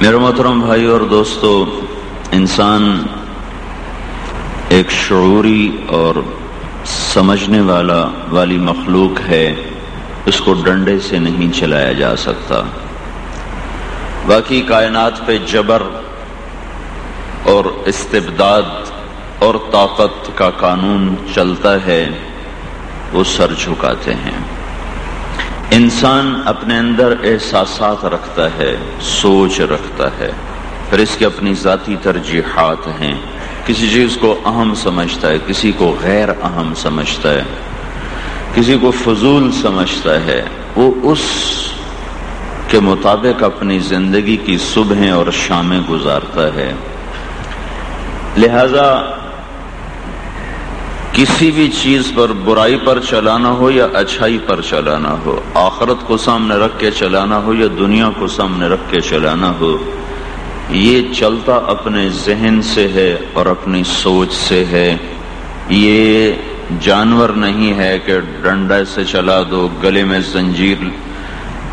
میرے محترم بھائی اور دوستو، انسان ایک شعوری اور سمجھنے والا، والی مخلوق ہے، اس کو ڈنڈے سے نہیں چلایا جا سکتا۔ باقی کائنات پہ جبر اور استبداد اور طاقت کا قانون چلتا ہے، وہ سر جھکاتے ہیں۔ انسان اپنے اندر احساسات رکھتا ہے، سوچ رکھتا ہے، پھر اس کے اپنی ذاتی ترجیحات ہیں۔ کسی چیز کو اہم سمجھتا ہے، کسی کو غیر اہم سمجھتا ہے، کسی کو فضول سمجھتا ہے۔ وہ اس کے مطابق اپنی زندگی کی صبح اور شامیں گزارتا ہے۔ لہذا کسی بھی چیز پر برائی پر چلانا ہو یا اچھائی پر چلانا ہو، آخرت کو سامنے رکھ کے چلانا ہو یا دنیا کو سامنے رکھ کے چلانا ہو، یہ چلتا اپنے ذہن سے ہے اور اپنی سوچ سے ہے۔ یہ جانور نہیں ہے کہ ڈنڈا سے چلا دو، گلے میں زنجیر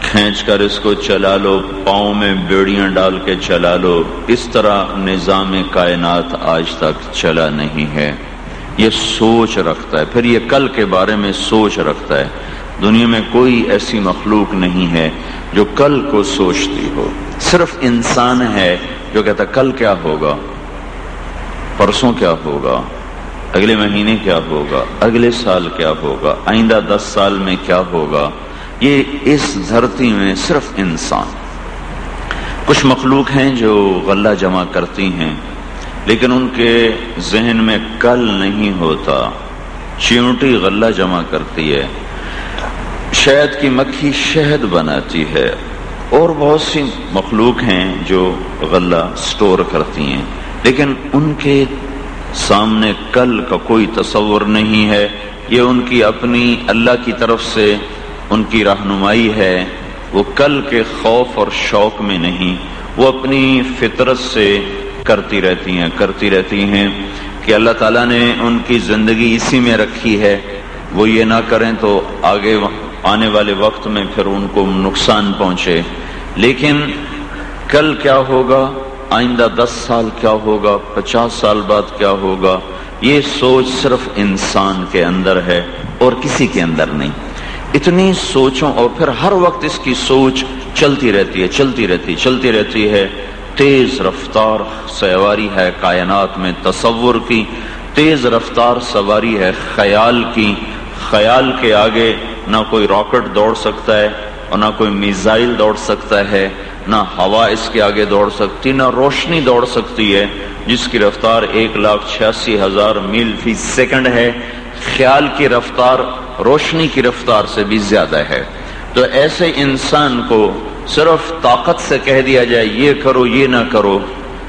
کھینچ کر اس کو چلا لو، پاؤں میں بیڑیاں ڈال کے چلا لو۔ اس طرح نظام کائنات آج تک چلا نہیں ہے۔ یہ سوچ رکھتا ہے۔ پھر یہ کل کے بارے میں سوچ رکھتا ہے۔ دنیا میں کوئی ایسی مخلوق نہیں ہے جو کل کو سوچتی ہو۔ صرف انسان ہے جو کہتا کل کیا ہوگا؟ پرسوں کیا ہوگا؟ اگلے مہینے کیا ہوگا؟ اگلے سال کیا ہوگا؟ آئندہ دس سال میں کیا ہوگا؟ یہ اس دھرتی میں صرف انسان۔ کچھ مخلوق ہیں جو غلہ جمع کرتی ہیں۔ لیکن ان کے ذہن میں کل نہیں ہوتا۔ چیونٹی غلہ جمع کرتی ہے۔ شہد کی مکھی شہد بناتی ہے۔ اور بہت سی مخلوق ہیں جو غلہ سٹور کرتی ہیں۔ لیکن ان کے سامنے کل کا کوئی تصور نہیں ہے۔ یہ ان کی اپنی اللہ کی طرف سے ان کی رہنمائی ہے۔ وہ کل کے خوف اور شوق میں نہیں۔ وہ اپنی فطرت سے کرتی رہتی ہیں، کرتی رہتی ہیں کہ اللہ تعالیٰ نے ان کی زندگی اسی میں رکھی ہے۔ وہ یہ نہ کریں تو آگے آنے والے وقت میں پھر ان کو نقصان پہنچے۔ لیکن کل کیا ہوگا؟ آئندہ دس سال کیا ہوگا؟ پچاس سال بعد کیا ہوگا؟ یہ سوچ صرف انسان کے اندر ہے اور کسی کے اندر نہیں۔ اتنی سوچوں اور پھر ہر وقت اس کی سوچ چلتی رہتی ہے، چلتی رہتی چلتی رہتی ہے۔ تیز رفتار سواری ہے کائنات میں تصور کی، تیز رفتار سواری ہے خیال کی۔ خیال کے آگے نہ کوئی راکٹ دوڑ سکتا ہے اور نہ کوئی میزائل دوڑ سکتا ہے، نہ ہوا اس کے آگے دوڑ سکتی، نہ روشنی دوڑ سکتی ہے، جس کی رفتار ایک لاکھ چھیاسی ہزار میل فی سیکنڈ ہے۔ خیال کی رفتار روشنی کی رفتار سے بھی زیادہ ہے۔ تو ایسے انسان کو صرف طاقت سے کہہ دیا جائے، یہ کرو، یہ نہ کرو،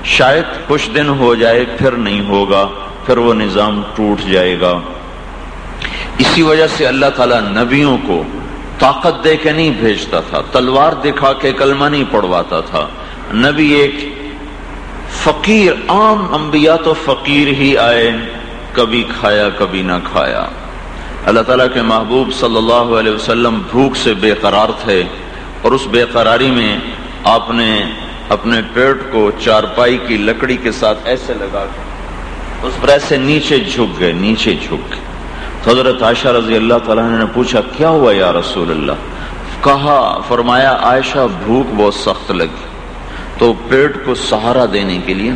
شاید کچھ دن ہو جائے، پھر نہیں ہوگا، پھر وہ نظام ٹوٹ جائے گا۔ اسی وجہ سے اللہ تعالیٰ نبیوں کو طاقت دے کے نہیں بھیجتا تھا، تلوار دکھا کے کلمہ نہیں پڑواتا تھا۔ نبی ایک فقیر، عام انبیاء تو فقیر ہی آئے، کبھی کھایا، کبھی نہ کھایا۔ اللہ تعالیٰ کے محبوب صلی اللہ علیہ وسلم بھوک سے بے قرار تھے۔ اور اس بے قراری میں آپ نے اپنے پیٹ کو چارپائی کی لکڑی کے ساتھ ایسے لگا کے اس پر ایسے نیچے جھک گئے، نیچے جھک گئے۔ تو حضرت عائشہ رضی اللہ تعالیٰ نے پوچھا، کیا ہوا یا رسول اللہ؟ کہا، فرمایا، عائشہ بھوک بہت سخت لگی۔ تو پیٹ کو سہارا دینے کے لیے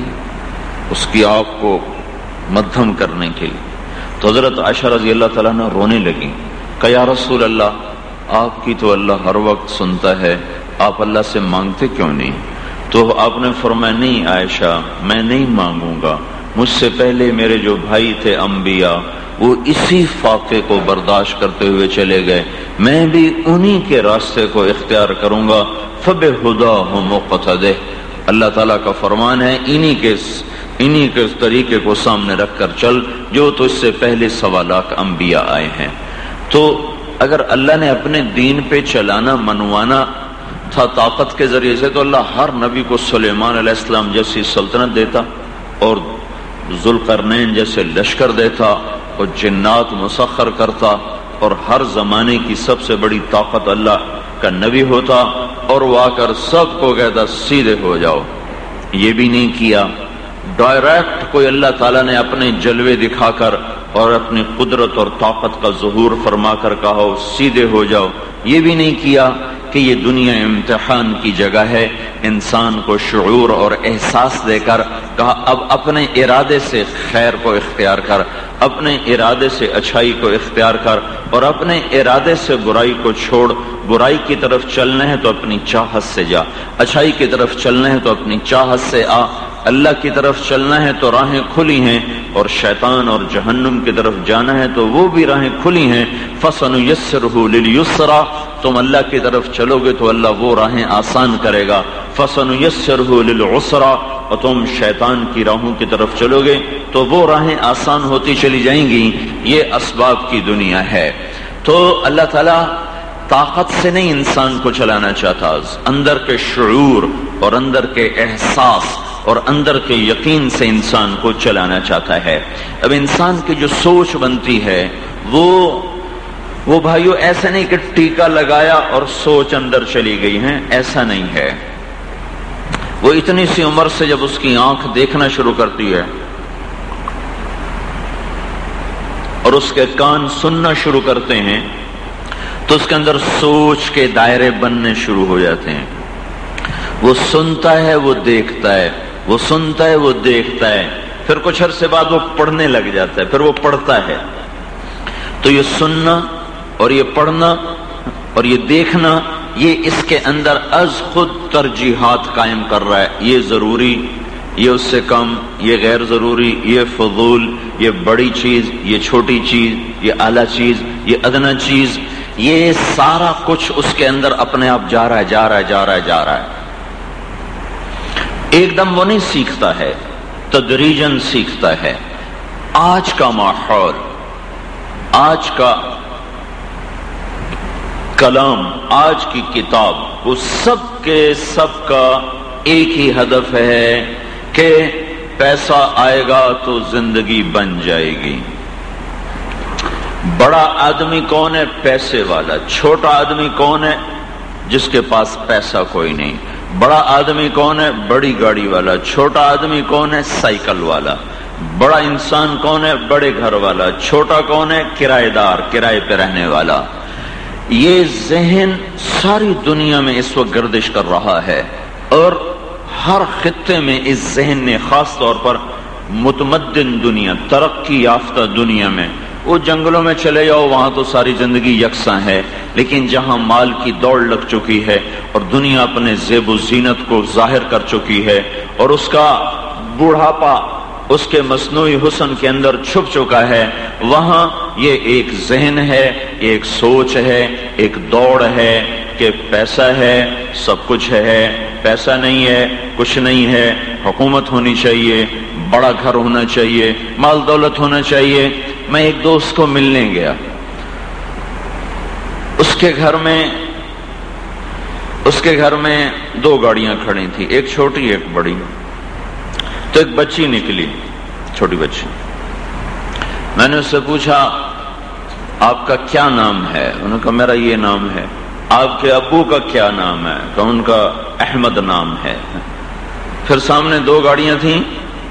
اس کی آنکھ کو مدھم کرنے کے لیے۔ تو حضرت عائشہ رضی اللہ تعالیٰ نے رونے لگی کہ یا رسول اللہ آپ کی تو اللہ ہر وقت سنتا ہے، آپ اللہ سے مانگتے کیوں نہیں؟ تو آپ نے فرمایا، نہیں عائشہ، میں نہیں مانگوں گا۔ مجھ سے پہلے میرے جو بھائی تھے انبیاء، وہ اسی فاقے کو برداشت کرتے ہوئے چلے گئے۔ میں بھی انہی کے راستے کو اختیار کروں گا۔ فب خدا ہو دے اللہ تعالیٰ کا فرمان ہے، انہی کے انہی کے طریقے کو سامنے رکھ کر چل، جو تو اس سے پہلے سوالات انبیاء آئے ہیں۔ تو اگر اللہ نے اپنے دین پہ چلانا، منوانا تھا طاقت کے ذریعے سے، تو اللہ ہر نبی کو سلیمان علیہ السلام جیسی سلطنت دیتا اور ذوالقرنین جیسے لشکر دیتا اور جنات مسخر کرتا اور ہر زمانے کی سب سے بڑی طاقت اللہ کا نبی ہوتا اور وہ آ کر سب کو کہتا، سیدھے ہو جاؤ۔ یہ بھی نہیں کیا۔ ڈائریکٹ کوئی اللہ تعالیٰ نے اپنے جلوے دکھا کر اور اپنی قدرت اور طاقت کا ظہور فرما کر کہا، سیدھے ہو جاؤ۔ یہ بھی نہیں کیا کہ یہ دنیا امتحان کی جگہ ہے۔ انسان کو شعور اور احساس دے کر کہا، اب اپنے ارادے سے خیر کو اختیار کر، اپنے ارادے سے اچھائی کو اختیار کر اور اپنے ارادے سے برائی کو چھوڑ۔ برائی کی طرف چلنا ہے تو اپنی چاہت سے جا۔ اچھائی کی طرف چلنا ہے تو اپنی چاہت سے آ۔ اللہ کی طرف چلنا ہے تو راہیں کھلی ہیں اور شیطان اور جہنم کی طرف جانا ہے تو وہ بھی راہیں کھلی ہیں۔ فسن یسر یسرا تم اللہ کی طرف چلو گے تو اللہ وہ راہیں آسان کرے گا۔ فسن یسر للعسرا اور تم شیطان کی راہوں کی طرف چلو گے تو وہ راہیں آسان ہوتی چلی جائیں گی۔ یہ اسباب کی دنیا ہے۔ تو اللہ تعالی طاقت سے نہیں انسان کو چلانا چاہتا۔ اندر کے شعور اور اندر کے احساس اور اندر کے یقین سے انسان کو چلانا چاہتا ہے۔ اب انسان کی جو سوچ بنتی ہے، وہ وہ بھائیو، ایسا نہیں کہ ٹیکا لگایا اور سوچ اندر چلی گئی ہے ایسا نہیں ہے۔ وہ اتنی سی عمر سے جب اس کی آنکھ دیکھنا شروع کرتی ہے اور اس کے کان سننا شروع کرتے ہیں، تو اس کے اندر سوچ کے دائرے بننے شروع ہو جاتے ہیں۔ وہ سنتا ہے، وہ دیکھتا ہے۔ وہ سنتا ہے، وہ دیکھتا ہے۔ پھر کچھ عرصے بعد وہ پڑھنے لگ جاتا ہے، پھر وہ پڑھتا ہے۔ تو یہ سننا اور یہ پڑھنا اور یہ دیکھنا، یہ اس کے اندر از خود ترجیحات قائم کر رہا ہے۔ یہ ضروری، یہ اس سے کم، یہ غیر ضروری، یہ فضول، یہ بڑی چیز، یہ چھوٹی چیز، یہ اعلیٰ چیز، یہ ادنا چیز۔ یہ سارا کچھ اس کے اندر اپنے آپ جا رہا ہے، جا رہا ہے، جا رہا ہے، جا رہا ہے۔ ایک دم وہ نہیں سیکھتا ہے تدریجن سیکھتا ہے۔ آج کا ماحول، آج کا کلام، آج کی کتاب، وہ سب کے سب کا ایک ہی ہدف ہے کہ پیسہ آئے گا تو زندگی بن جائے گی۔ بڑا آدمی کون ہے؟ پیسے والا۔ چھوٹا آدمی کون ہے؟ جس کے پاس پیسہ کوئی نہیں۔ بڑا آدمی کون ہے؟ بڑی گاڑی والا. چھوٹا آدمی کون ہے؟ سائیکل والا. بڑا انسان کون ہے؟ بڑے گھر والا. چھوٹا کون ہے؟ کرایہ دار، کرائے پہ رہنے والا. یہ ذہن ساری دنیا میں اس وقت گردش کر رہا ہے اور ہر خطے میں اس ذہن نے خاص طور پر متمدن دنیا، ترقی یافتہ دنیا میں. وہ جنگلوں میں چلے جاؤ، وہاں تو ساری زندگی یکساں ہے. لیکن جہاں مال کی دوڑ لگ چکی ہے اور دنیا اپنے زیب و زینت کو ظاہر کر چکی ہے اور اس کا بوڑھاپا اس کے مصنوعی حسن کے اندر چھپ چکا ہے، وہاں یہ ایک ذہن ہے، ایک سوچ ہے، ایک دوڑ ہے کہ پیسہ ہے، سب کچھ ہے، پیسہ نہیں ہے، کچھ نہیں ہے، حکومت ہونی چاہیے، بڑا گھر ہونا چاہیے، مال دولت ہونا چاہیے۔ میں ایک دوست کو ملنے گیا۔ اس کے گھر میں اس کے گھر میں دو گاڑیاں کھڑی تھی ایک چھوٹی ایک بڑی۔ تو ایک بچی نکلی، چھوٹی بچی۔ میں نے اس سے پوچھا، آپ کا کیا نام ہے؟ انہوں نے کہا، میرا یہ نام ہے۔ آپ کے ابو کا کیا نام ہے؟ تو ان کا احمد نام ہے۔ پھر سامنے دو گاڑیاں تھیں،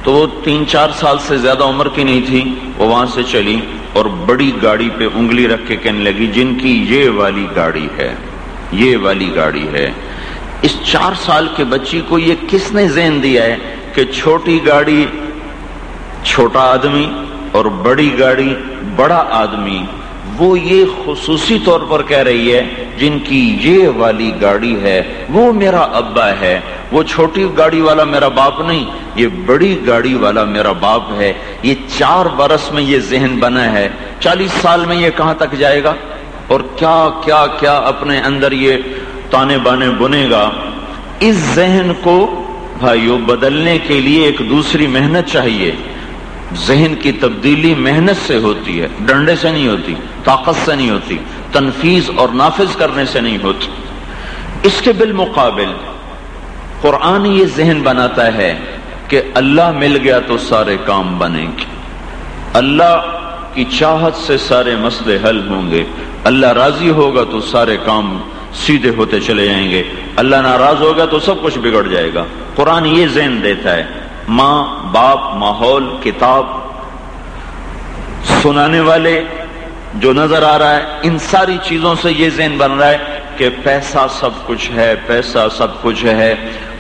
تو وہ تین چار سال سے زیادہ عمر کی نہیں تھی وہ وہاں سے چلی اور بڑی گاڑی پہ انگلی رکھ کے کہنے لگی، جن کی یہ والی گاڑی ہے، یہ والی گاڑی ہے۔ اس چار سال کے بچی کو یہ کس نے ذہن دیا ہے کہ چھوٹی گاڑی چھوٹا آدمی اور بڑی گاڑی بڑا آدمی وہ یہ خصوصی طور پر کہہ رہی ہے، جن کی یہ والی گاڑی ہے، وہ میرا ابا ہے۔ وہ چھوٹی گاڑی والا میرا باپ نہیں، یہ بڑی گاڑی والا میرا باپ ہے۔ یہ چار برس میں یہ ذہن بنا ہے۔ چالیس سال میں یہ کہاں تک جائے گا؟ اور کیا کیا کیا اپنے اندر یہ تانے بانے بنے گا؟ اس ذہن کو بھائیو، بدلنے کے لیے ایک دوسری محنت چاہیے۔ ذہن کی تبدیلی محنت سے ہوتی ہے، ڈنڈے سے نہیں ہوتی، طاقت سے نہیں ہوتی تنفیز اور نافذ کرنے سے نہیں ہوتی۔ اس کے بالمقابل قرآن یہ ذہن بناتا ہے کہ اللہ مل گیا تو سارے کام بنیں گے اللہ کی چاہت سے سارے مسئلے حل ہوں گے۔ اللہ راضی ہوگا تو سارے کام سیدھے ہوتے چلے جائیں گے۔ اللہ ناراض ہوگا تو سب کچھ بگڑ جائے گا۔ قرآن یہ ذہن دیتا ہے ماں باپ ماحول کتاب سنانے والے جو نظر آ رہا ہے، ان ساری چیزوں سے یہ ذہن بن رہا ہے کہ پیسہ سب کچھ ہے، پیسہ سب کچھ ہے۔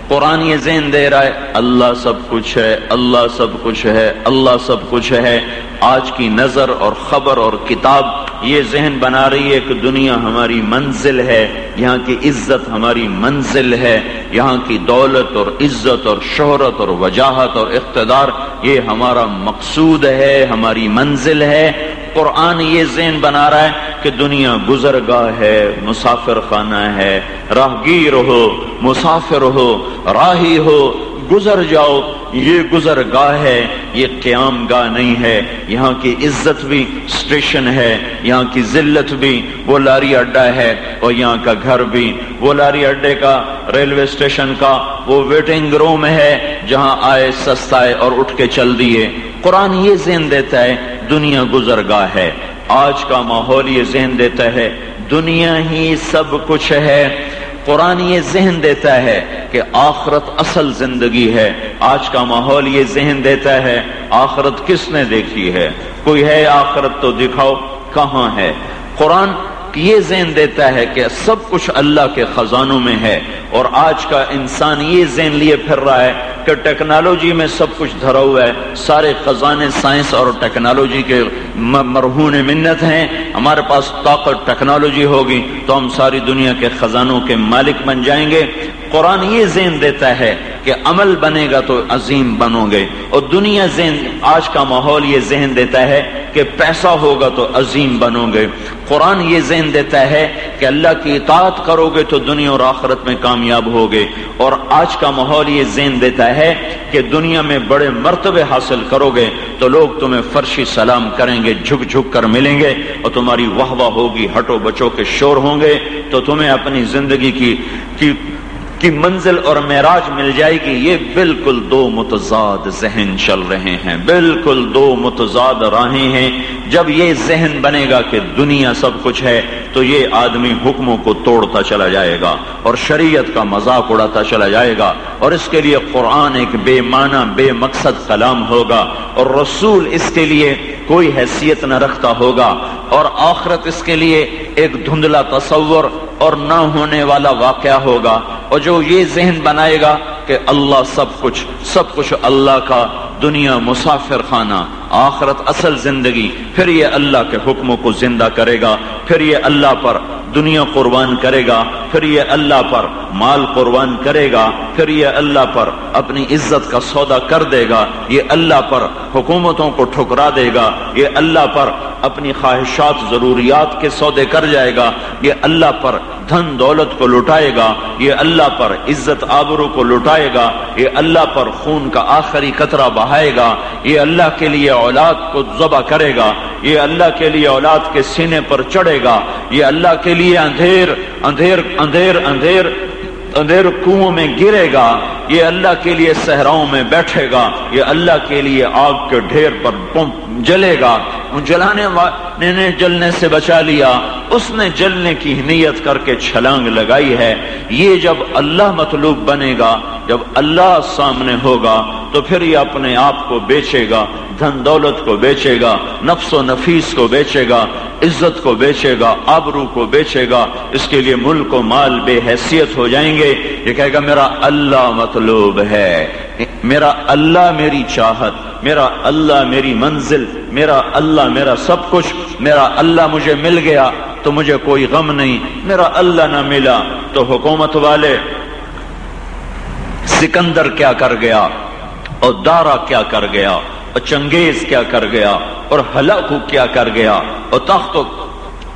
قرآن یہ ذہن دے رہا ہے، اللہ سب کچھ ہے، اللہ سب کچھ ہے، اللہ سب کچھ ہے۔ آج کی نظر اور خبر اور کتاب یہ ذہن بنا رہی ہے کہ دنیا ہماری منزل ہے، یہاں کی عزت ہماری منزل ہے۔ یہاں کی دولت اور عزت اور شہرت اور وجاہت اور اقتدار، یہ ہمارا مقصود ہے، ہماری منزل ہے۔ قرآن یہ ذہن بنا رہا ہے کہ دنیا گزر گاہ ہے مسافر خانہ ہے، راہگیر ہو، مسافر ہو، راہی ہو، گزر جاؤ، یہ گزر گاہ ہے، یہ قیام گاہ نہیں ہے۔ یہاں کی عزت بھی اسٹیشن ہے، یہاں کی ذلت بھی وہ لاری اڈا ہے اور یہاں کا گھر بھی۔ وہ لاری اڈے کا ریلوے اسٹیشن کا وہ ویٹنگ روم ہے، جہاں آئے سستا ہے اور اٹھ کے چل دیے۔ قرآن یہ ذہن دیتا ہے، دنیا گزر گاہ ہے۔ آج کا ماحول یہ ذہن دیتا ہے، دنیا ہی سب کچھ ہے۔ قرآن یہ ذہن دیتا ہے کہ آخرت اصل زندگی ہے۔ آج کا ماحول یہ ذہن دیتا ہے، آخرت کس نے دیکھی ہے؟ کوئی ہے آخرت تو دکھاؤ کہاں ہے؟ قرآن یہ ذہن دیتا ہے کہ سب کچھ اللہ کے خزانوں میں ہے اور آج کا انسان یہ ذہن لیے پھر رہا ہے کہ ٹیکنالوجی میں سب کچھ دھرا ہوا ہے، سارے خزانے سائنس اور ٹیکنالوجی کے مرہون منت ہیں۔ ہمارے پاس طاقت ٹیکنالوجی ہوگی تو ہم ساری دنیا کے خزانوں کے مالک بن جائیں گے۔ قرآن یہ ذہن دیتا ہے کہ عمل بنے گا تو عظیم بنو گے اور دنیا ذہن، آج کا ماحول یہ ذہن دیتا ہے کہ پیسہ ہوگا تو عظیم بنو گے۔ قرآن یہ ذہن دیتا ہے کہ اللہ کی اطاعت کرو گے تو دنیا اور آخرت میں کامیاب ہوگے اور آج کا ماحول یہ ذہن دیتا ہے کہ دنیا میں بڑے مرتبے حاصل کرو گے تو لوگ تمہیں فرشی سلام کریں گے، جھک جھک کر ملیں گے اور تمہاری واہ واہ ہوگی، ہٹو بچوں کے شور ہوں گے تو تمہیں اپنی زندگی کی کی کی منزل اور معراج مل جائے گی، یہ بالکل دو متضاد ذہن چل رہے ہیں، بالکل دو متضاد راہیں ہیں۔ جب یہ ذہن بنے گا کہ دنیا سب کچھ ہے، تو یہ آدمی حکموں کو توڑتا چلا جائے گا اور شریعت کا مذاق اڑاتا چلا جائے گا اور اس کے لیے قرآن ایک بے معنی، بے مقصد کلام ہوگا اور رسول اس کے لیے کوئی حیثیت نہ رکھتا ہوگا اور آخرت اس کے لیے ایک دھندلا تصور اور نہ ہونے والا واقعہ ہوگا اور جو یہ ذہن بنائے گا کہ اللہ سب کچھ سب کچھ اللہ کا دنیا مسافر خانہ، آخرت اصل زندگی، پھر یہ اللہ کے حکموں کو زندہ کرے گا، پھر یہ اللہ پر دنیا قربان کرے گا، پھر یہ اللہ پر مال قربان کرے گا، پھر یہ اللہ پر اپنی عزت کا سودا کر دے گا، یہ اللہ پر حکومتوں کو ٹھکرا دے گا، یہ اللہ پر اپنی خواہشات، ضروریات کے سودے کر جائے گا، یہ اللہ پر دھن دولت کو لٹائے گا، یہ اللہ پر عزت آبرو کو لٹائے گا، یہ اللہ پر خون کا آخری قطرہ بہائے گا، یہ اللہ کے لیے اولاد کو ذبح کرے گا، یہ اللہ کے لیے اولاد کے سینے پر چڑھے گا، یہ اللہ کے لیے اندھیر اندھیر اندھیر اندھیر اندھیر کنو میں گرے گا۔ یہ اللہ کے لیے صحراؤں میں بیٹھے گا، یہ اللہ کے لیے آگ کے ڈھیر پر جلے گا۔ جلانے والے نے جلنے سے بچا لیا۔ اس نے جلنے کی نیت کر کے چھلانگ لگائی ہے۔ یہ جب اللہ مطلوب بنے گا، جب اللہ سامنے ہوگا تو پھر یہ اپنے آپ کو بیچے گا، دھن دولت کو بیچے گا، نفس و نفیس کو بیچے گا، عزت کو بیچے گا، آبرو کو بیچے گا، اس کے لیے ملک و مال بے حیثیت ہو جائیں گے۔ یہ کہے گا، میرا اللہ مطلوب ہے، میرا اللہ میری چاہت، میرا اللہ میری منزل، میرا اللہ میرا سب کچھ، میرا اللہ مجھے مل گیا تو مجھے کوئی غم نہیں، میرا اللہ نہ ملا تو حکومت والے سکندر کیا کر گیا؟ اور دارا کیا کر گیا، اور چنگیز کیا کر گیا، اور ہلاکو کیا کر گیا، اور تخت و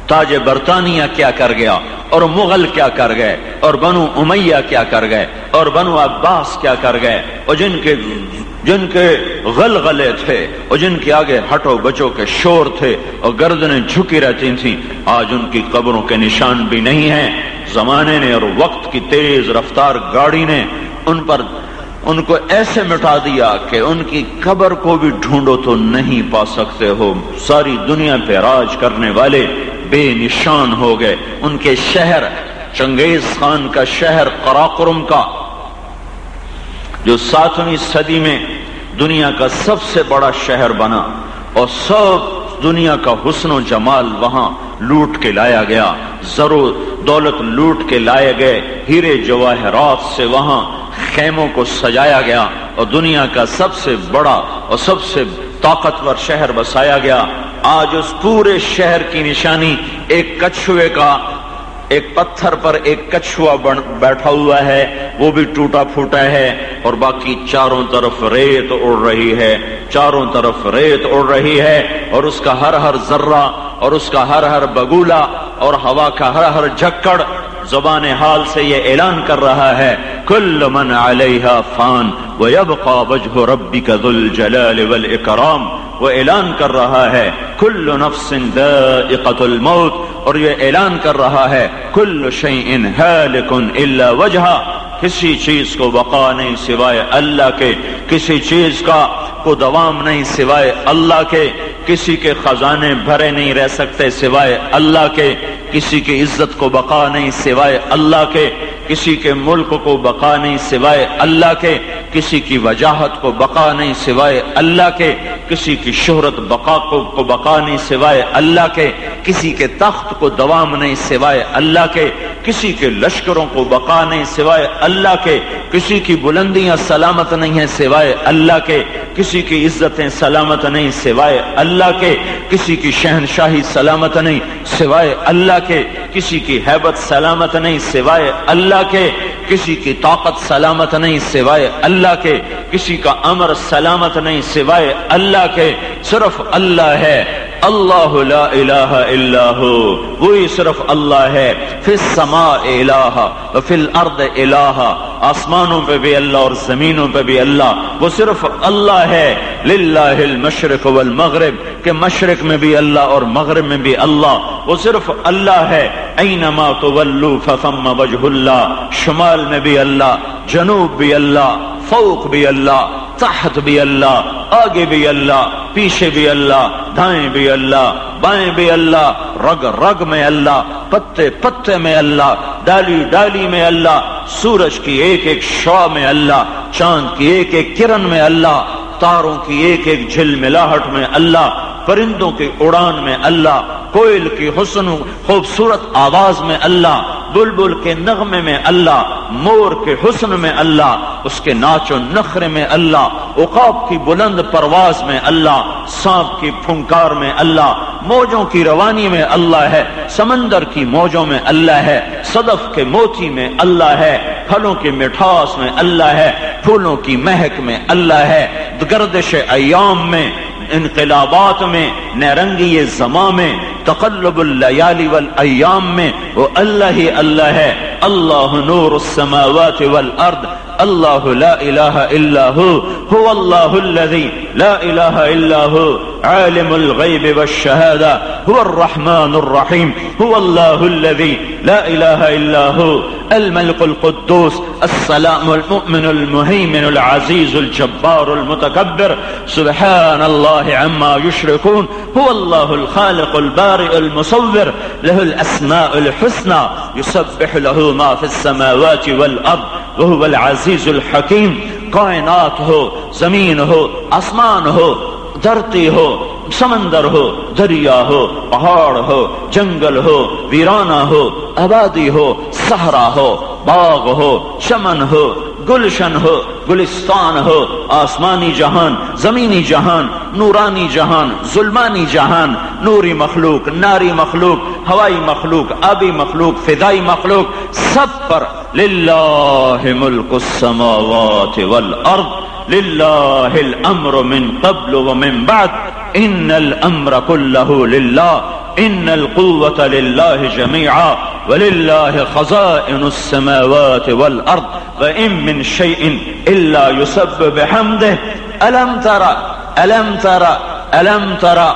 تاج برطانیہ کیا کر گیا، اور مغل کیا کر گئے، اور بنو امیہ کیا کر گئے، اور بنو عباس کیا کر گئے، اور جن کے جن کے غل غلے تھے، اور جن کے آگے ہٹو بچوں کے شور تھے، اور گردنیں جھکی رہتی تھیں۔ آج ان کی قبروں کے نشان بھی نہیں ہیں۔ زمانے نے اور وقت کی تیز رفتار گاڑی نے ان پر ان کو ایسے مٹا دیا کہ ان کی قبر کو بھی ڈھونڈو تو نہیں پا سکتے ہو۔ ساری دنیا پہ راج کرنے والے بے نشان ہو گئے۔ ان کے شہر، چنگیز خان کا شہر قراقرم کا، جو ساتویں صدی میں دنیا کا سب سے بڑا شہر بنا اور سب دنیا کا حسن و جمال وہاں لوٹ کے لایا گیا۔ زرو دولت لوٹ کے لائے گئے۔ ہیرے جواہرات سے وہاں خیموں کو سجایا گیا اور دنیا کا سب سے بڑا اور سب سے طاقتور شہر بسایا گیا۔ آج اس پورے شہر کی نشانی ایک کچھوے کا ایک پتھر پر ایک کچھوا بیٹھا ہوا ہے، وہ بھی ٹوٹا پھوٹا ہے اور باقی چاروں طرف ریت اڑ رہی ہے۔ چاروں طرف ریت اڑ رہی ہے اور اس کا ہر ہر ذرہ اور اس کا ہر ہر بگولا اور ہوا کا ہر ہر جھکڑ زبان حال سے یہ اعلان کر رہا ہے۔ کل من علیہ فان ویبقا وجہ ربک ذو الجلال والاکرام۔ وہ اعلان کر رہا ہے کل نفس دائقت الموت اور یہ اعلان کر رہا ہے کل شیء ہالک الا وجہ کسی چیز کو بقا نہیں سوائے اللہ کے، کسی چیز کا کو دوام نہیں سوائے اللہ کے، کسی کے خزانے بھرے نہیں رہ سکتے سوائے اللہ کے، کسی کی عزت کو بقا نہیں سوائے اللہ کے، کسی کے ملک کو بقا نہیں سوائے اللہ کے، کسی کی وجاہت کو بقا نہیں سوائے اللہ کے، کسی کی شہرت بقا کو بقا نہیں سوائے اللہ کے، کسی کے تخت کو دوام نہیں سوائے اللہ کے، کسی کے لشکروں کو بقا نہیں سوائے اللہ اللہ کے کسی کی بلندیاں سلامت نہیں ہیں سوائے اللہ کے، کسی کی عزتیں سلامت نہیں سوائے اللہ کے، کسی کی شہنشاہی سلامت نہیں سوائے اللہ کے، کسی کی حیبت سلامت نہیں سوائے اللہ کے، کسی کی طاقت سلامت نہیں سوائے اللہ کے، کسی کا امر سلامت نہیں سوائے اللہ کے، صرف اللہ ہے۔ اللہ لا الہ الا ہو، وہی صرف اللہ ہے۔ فی السماء الہ وفی الارض الہ۔ آسمانوں پہ بھی اللہ اور زمینوں پہ بھی اللہ۔ وہ صرف اللہ ہے۔ للہ المشرق والمغرب، کہ مشرق میں بھی اللہ اور مغرب میں بھی اللہ۔ وہ صرف اللہ ہے۔ اینما تولو فثم وجہ اللہ۔ شمال میں بھی اللہ، جنوب بھی اللہ، فوق بھی اللہ۔ تحت بھی اللہ، آگے بھی اللہ، پیچھے بھی اللہ، دائیں بھی اللہ، بائیں بھی اللہ، رگ رگ میں اللہ، پتے پتے میں اللہ، ڈالی ڈالی میں اللہ، سورج کی ایک ایک شعا میں اللہ، چاند کی ایک ایک کرن میں اللہ، تاروں کی ایک ایک جھل ملاحٹ میں اللہ، پرندوں کی اڑان میں اللہ، کوئل کی حسن خوبصورت آواز میں اللہ بلبل کے نغمے میں اللہ، مور کے حسن میں اللہ، اس کے ناچ و نخرے میں اللہ اقاب کی بلند پرواز میں اللہ، سانپ کی پھنکار میں اللہ، موجوں کی روانی میں اللہ ہے، سمندر کی موجوں میں اللہ ہے، صدف کے موتی میں اللہ ہے، پھلوں کی مٹھاس میں اللہ ہے، پھولوں کی مہک میں اللہ ہے، گردش ایام میں انقلابات میں نیرنگی زماں میں، تقلب اللیالی والایام میں، وہ اللہ ہی اللہ ہے، اللہ نور السماوات والارض الله لا إله إلا هو هو الله الذي لا إله إلا هو عالم الغيب والشهادة هو الرحمن الرحيم هو الله الذي لا إله إلا هو الملك القدوس السلام المؤمن المهيمن العزيز الجبار المتكبر سبحان الله عما يشركون هو الله الخالق البارئ المصور له الأسماء الحسنى يسبح له ما في السماوات والأرض وهو العزيز الحكيم کائنات ہو، زمین ہو، آسمان ہو، دھرتی ہو، سمندر ہو، دریا ہو، پہاڑ ہو، جنگل ہو، ویرانہ ہو، آبادی ہو، صحرا ہو، باغ ہو چمن ہو، گلشن ہو، گلستان ہو، آسمانی جہان، زمینی جہان، نورانی جہان، ظلمانی جہان، نوری مخلوق، ناری مخلوق، ہوائی مخلوق، آبی مخلوق، فضائی مخلوق، سب پر لله ملك السماوات والأرض لله الأمر من قبل ومن بعد إن الأمر كله لله إن القوة لله جميعا ولله خزائن السماوات والأرض فإن من شيء إلا يسب بحمده. ألم ترى ألم ترى ألم ترى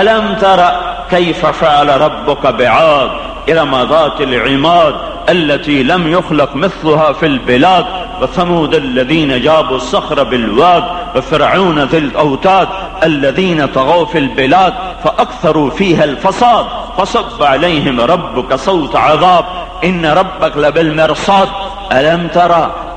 ألم ترى كيف فعل ربك بعاد؟ إلى مضات العماد التي لم يخلق مثلها في البلاد وثمود الذين جابوا الصخر بالواد وفرعون ذي الأوتاد الذين طغوا في البلاد فأكثروا فيها الفساد فصب عليهم ربك صوت عذاب إن ربك لبالمرصاد. ألم ترى؟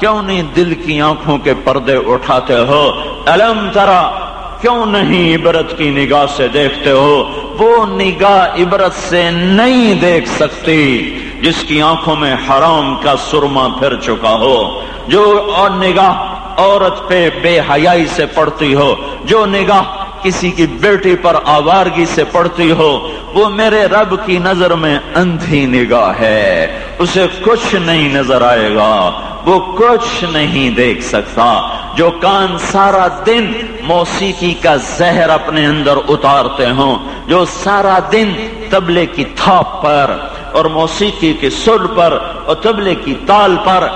کیوں نہیں دل کی آنکھوں کے پردے اٹھاتے ہو؟ الم ترا، کیوں نہیں عبرت کی نگاہ سے دیکھتے ہو؟ وہ نگاہ عبرت سے نہیں دیکھ سکتی، جس کی آنکھوں میں حرام کا سرما پھر چکا ہو۔ جو اور نگاہ عورت پہ بے حیائی سے پڑتی ہو، جو نگاہ کسی کی بیٹی پر آوارگی سے پڑتی ہو، وہ میرے رب کی نظر میں اندھی نگاہ ہے۔ اسے کچھ نہیں نظر آئے گا۔ وہ کچھ نہیں دیکھ سکتا، جو کان سارا دن موسیقی کا زہر اپنے اندر اتارتے ہوں، جو سارا دن تبلے کی تھاپ پر اور موسیقی کے سر پر اور تبلے کی تال پر،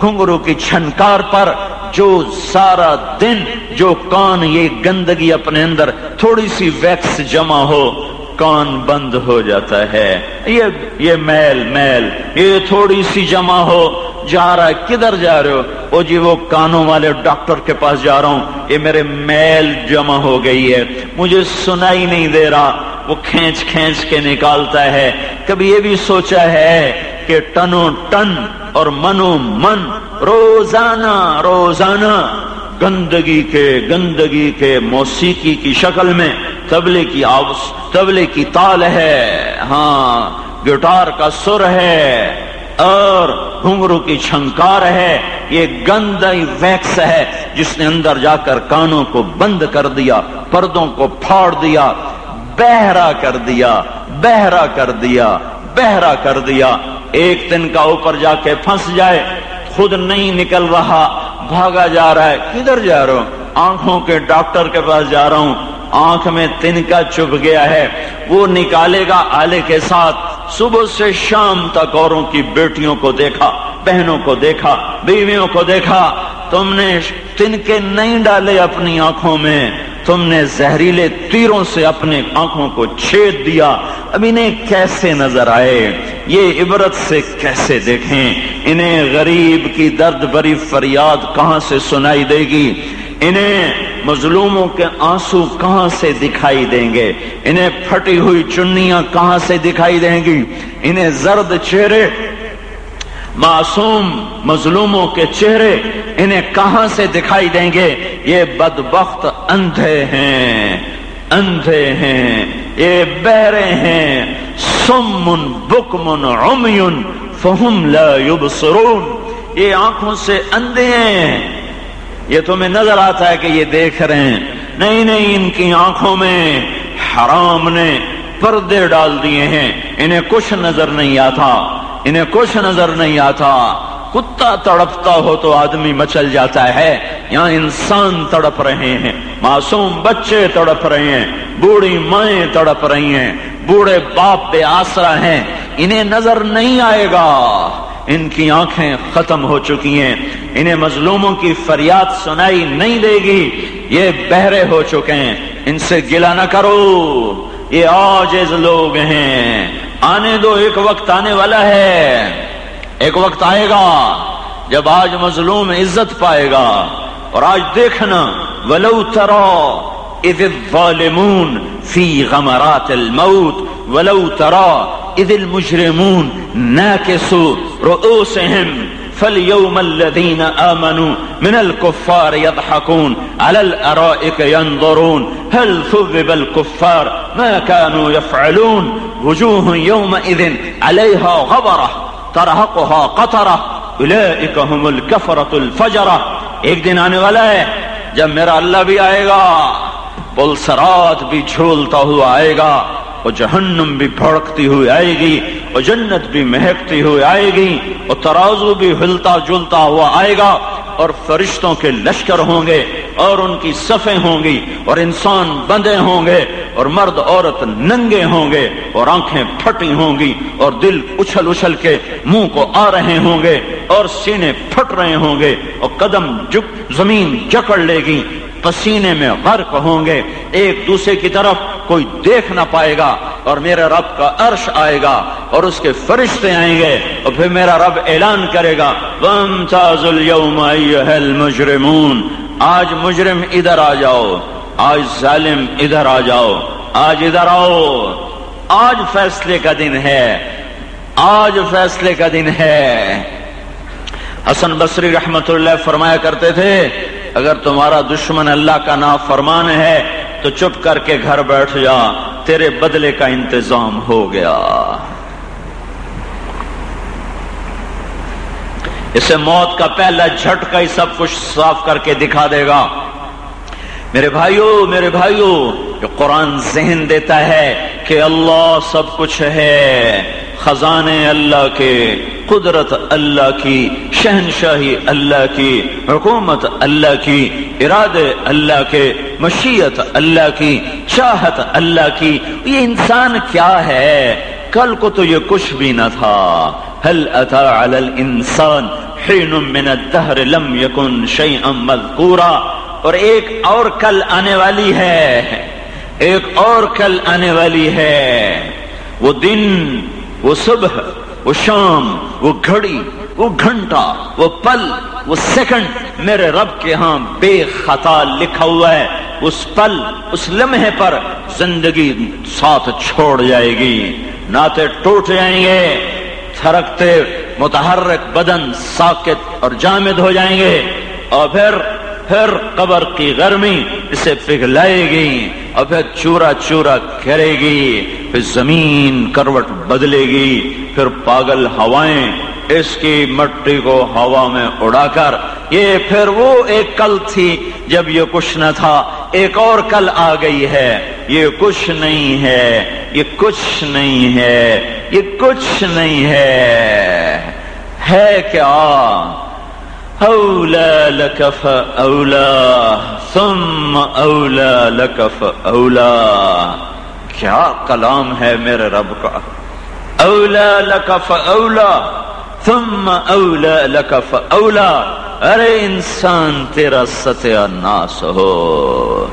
گھنگرو کی چھنکار پر، جو سارا دن، جو کان یہ گندگی اپنے اندر تھوڑی سی ویکس جمع ہو، کان بند ہو جاتا ہے۔ یہ یہ میل میل، یہ تھوڑی سی جمع ہو جا رہا ہے، کدھر جا رہے ہو؟ او جی وہ کانوں والے ڈاکٹر کے پاس جا رہا ہوں، یہ میرے میل جمع ہو گئی ہے۔ مجھے سنائی نہیں دے رہا، وہ کھینچ کھینچ کے نکالتا ہے۔ کبھی یہ بھی سوچا ہے کہ ٹنو ٹن اور منو من، روزانہ روزانہ، گندگی کے گندگی کے موسیقی کی شکل میں تبلے کی آوس تبلے کی تال ہے۔ ہاں گٹار کا سر ہے۔ اور گھنگرو کی چھنکار ہے، یہ گند ویکس ہے، جس نے اندر جا کر کانوں کو بند کر دیا، پردوں کو پھاڑ دیا، بہرا کر دیا، بہرا کر دیا، بہرا کر دیا۔ ایک دن کا اوپر جا کے پھنس جائے، خود نہیں نکل رہا، بھاگا جا رہا ہے۔ کدھر جا رہا ہوں؟ آنکھوں کے ڈاکٹر کے پاس جا رہا ہوں۔ آنکھ میں تن کا چپ گیا ہے۔ وہ نکالے گا آلے کے ساتھ۔ صبح سے شام تک اوروں کی بیٹیوں کو دیکھا، بہنوں کو دیکھا، بیویوں کو دیکھا، تم نے تن کے نہیں ڈالے اپنی آنکھوں میں، تم نے زہریلے تیروں سے اپنے آنکھوں کو چھید دیا۔ اب انہیں کیسے نظر آئے؟ یہ عبرت سے کیسے دیکھیں؟ انہیں غریب کی درد بری فریاد کہاں سے سنائی دے گی؟ انہیں مظلوموں کے آنسو کہاں سے دکھائی دیں گے؟ انہیں پھٹی ہوئی چنیاں کہاں سے دکھائی دیں گی؟ انہیں زرد چہرے، معصوم مظلوموں کے چہرے انہیں کہاں سے دکھائی دیں گے؟ یہ بدبخت اندھے ہیں اندھے ہیں، یہ بہرے ہیں، سمن، بکمن، عمیون، فہم لا یبصرون۔ یہ آنکھوں سے اندھے ہیں۔ یہ تمہیں نظر آتا ہے کہ یہ دیکھ رہے ہیں۔ نہیں نہیں، ان کی آنکھوں میں حرام نے پردے ڈال دیے ہیں۔ انہیں کچھ نظر نہیں آتا۔ انہیں کچھ نظر نہیں آتا۔ کتا تڑپتا ہو تو آدمی مچل جاتا ہے۔ یہاں انسان تڑپ رہے ہیں۔ معصوم بچے تڑپ رہے ہیں۔ بوڑھی مائیں تڑپ رہی ہیں۔ بوڑھے باپ بے آسرا ہیں، انہیں نظر نہیں آئے گا۔ ان کی آنکھیں ختم ہو چکی ہیں، انہیں مظلوموں کی فریاد سنائی نہیں دے گی۔ یہ بہرے ہو چکے ہیں، ان سے گلا نہ کرو۔ یہ آجز لوگ ہیں۔ آنے دو، ایک وقت آنے والا ہے۔ ایک وقت آئے گا جب آج مظلوم عزت پائے گا۔ اور آج دیکھنا، ولو ترا إذ الظالمون في غمرات الموت ولو ترى إذ المجرمون ناكسوا رؤوسهم. فاليوم الذين آمنوا من الكفار يضحكون على الأرائك ينظرون. هل ثذب الكفار؟ ما كانوا يفعلون. وجوه يومئذ عليها غبرة ترهقها قطرة. أولئك هم الكفرة الفجرة. ایک دن آنے والا ہے جب میرا اللہ بھی آئے گا بلسرات بھی جھولتا ہوا آئے گا اور جہنم بھی بھڑکتی ہوئی آئے گی اور جنت بھی مہکتی ہوئی آئے گی اور ترازو بھی ہلتا جلتا ہوا آئے گا اور فرشتوں کے لشکر ہوں گے اور ان کی صفیں ہوں گی اور انسان بندے ہوں گے اور مرد عورت ننگے ہوں گے اور آنکھیں پھٹی ہوں گی اور دل اچھل اچھل کے منہ کو آ رہے ہوں گے اور سینے پھٹ رہے ہوں گے اور قدم جک زمین جکڑ لے گی پسینے میں غرق ہوں گے، ایک دوسرے کی طرف کوئی دیکھ نہ پائے گا اور میرے رب کا عرش آئے گا اور اس کے فرشتے آئیں گے اور پھر میرا رب اعلان کرے گا۔ المجرمون۔ آج مجرم ادھر آ جاؤ، آج ظالم ادھر آ جاؤ، آج ادھر آؤ۔ آج فیصلے کا دن ہے، آج فیصلے کا دن ہے۔ حسن بصری رحمت اللہ فرمایا کرتے تھے اگر تمہارا دشمن اللہ کا نا فرمان ہے، تو چپ کر کے گھر بیٹھ جا، تیرے بدلے کا انتظام ہو گیا۔ اسے موت کا پہلا جھٹکا ہی سب کچھ صاف کر کے دکھا دے گا۔ میرے بھائیوں میرے بھائیوں جو قرآن ذہن دیتا ہے کہ اللہ سب کچھ ہے۔ خزانے اللہ کے، قدرت اللہ کی، شہنشاہی اللہ کی، حکومت اللہ کی، ارادے اللہ کے، مشیت اللہ کی، چاہت اللہ کی۔ یہ انسان کیا ہے؟ کل کو تو یہ کچھ بھی نہ تھا۔ هل اتى على الانسان حين من الدهر لم يكن شيئا مذكورا اور ایک اور کل آنے والی ہے۔ ایک اور کل آنے والی ہے۔ وہ دن وہ صبح، وہ شام، وہ گھڑی، وہ گھنٹہ، وہ پل، وہ سیکنڈ میرے رب کے ہاں بے خطا لکھا ہوا ہے۔ اس پل، اس لمحے پر زندگی ساتھ چھوڑ جائے گی۔ ناتے ٹوٹ جائیں گے، تھرکتے متحرک بدن ساکت اور جامد ہو جائیں گے۔ اور پھر پھر قبر کی گرمی اسے پگلائے گی۔ اور پھر چورا چورا کرے گی، پھر زمین کروٹ بدلے گی، پھر پاگل ہوائیں، اس کی مٹی کو ہوا میں اڑا کر، یہ پھر وہ ایک کل تھی جب یہ کچھ نہ تھا، ایک اور کل آ گئی ہے، یہ کچھ نہیں ہے، یہ کچھ نہیں ہے، یہ کچھ نہیں ہے۔ ہے کیا؟ اولا لکف اولا ثم اولا لکف اولا کیا کلام ہے میرے رب کا؟ اولا لکف اولا ثم اولا لکف اولا ارے انسان، تیرا ستیہ ناس ہو۔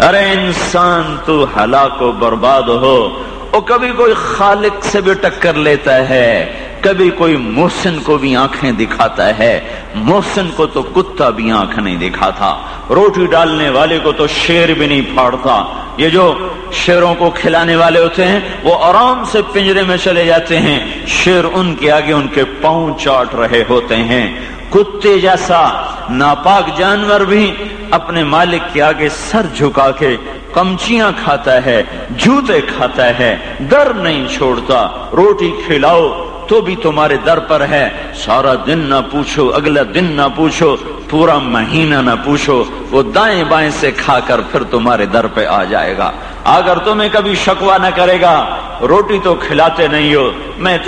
ارے انسان، تو ہلاک و برباد ہو۔ اور کبھی کوئی خالق سے بھی ٹکر لیتا ہے۔ کبھی کوئی محسن کو بھی آنکھیں دکھاتا ہے، محسن کو تو کتا بھی آنکھ نہیں دکھاتا۔ روٹی ڈالنے والے کو تو شیر بھی نہیں پھاڑتا۔ یہ جو شیروں کو کھلانے والے ہوتے ہیں، وہ آرام سے پنجرے میں چلے جاتے ہیں۔ شیر ان کے آگے ان کے پاؤں چاٹ رہے ہوتے ہیں۔ کتے جیسا ناپاک جانور بھی اپنے مالک کے آگے سر جھکا کے کمچیاں کھاتا ہے، جوتے کھاتا ہے۔ در نہیں چھوڑتا۔ روٹی کھلاؤ تو بھی تمہارے در پر ہے۔ سارا دن نہ پوچھو، اگلا دن نہ پوچھو، پورا مہینہ نہ پوچھو۔ وہ دائیں بائیں سے کھا کر پھر تمہارے در پہ آ جائے گا۔ اگر تمہیں کبھی شکوا نہ کرے گا، روٹی تو کھلاتے نہیں ہو۔ میں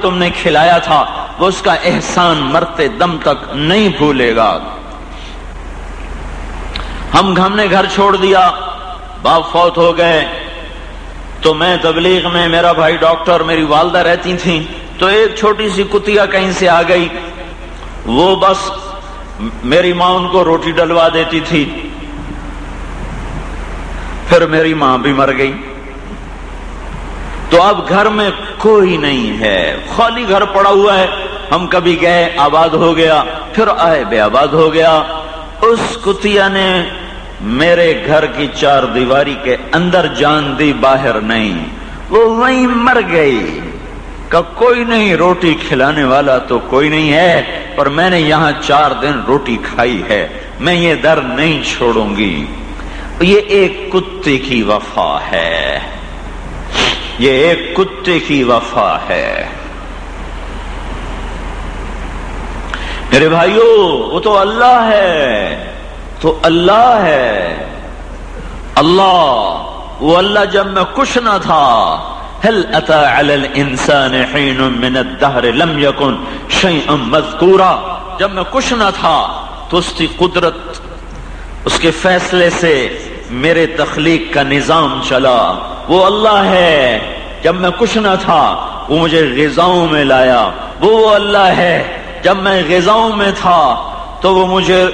تم نے کھلایا تھا، وہ اس کا احسان مرتے دم تک نہیں بھولے گا۔ ہم ہم نے گھر چھوڑ دیا، باپ فوت ہو گئے۔ تو میں تبلیغ میں میرا بھائی ڈاکٹر میری والدہ رہتی تھیں تو ایک چھوٹی سی کتیا کہیں سے آ گئی۔ وہ بس میری ماں ان کو روٹی ڈلوا دیتی تھی۔ پھر میری ماں بھی مر گئی۔ تو اب گھر میں کوئی نہیں ہے۔ خالی گھر پڑا ہوا ہے۔ ہم کبھی گئے، آباد ہو گیا۔ پھر آئے، بے آباد ہو گیا۔ اس کتیا نے میرے گھر کی چار دیواری کے اندر جان دی باہر نہیں۔ وہ وہیں مر گئی۔ کہ کوئی نہیں روٹی کھلانے والا تو کوئی نہیں ہے، پر میں نے یہاں چار دن روٹی کھائی ہے۔ میں یہ در نہیں چھوڑوں گی۔ یہ ایک کتے کی وفا ہے۔ یہ ایک کتے کی وفا ہے۔ میرے بھائیوں وہ تو اللہ ہے۔ تو اللہ ہے۔ اللہ، وہ اللہ جب میں کچھ نہ تھا۔ هل اتى على الانسان حين من الدهر لم يكن شيئا مذكورا جب میں کچھ نہ تھا تو اس کی قدرت، اس کے فیصلے سے میرے تخلیق کا نظام چلا۔ وہ اللہ ہے۔ جب میں کچھ نہ تھا، وہ مجھے غذاؤں میں لایا۔ وہ اللہ ہے۔ جب میں غذاؤں میں تھا تو وہ مجھے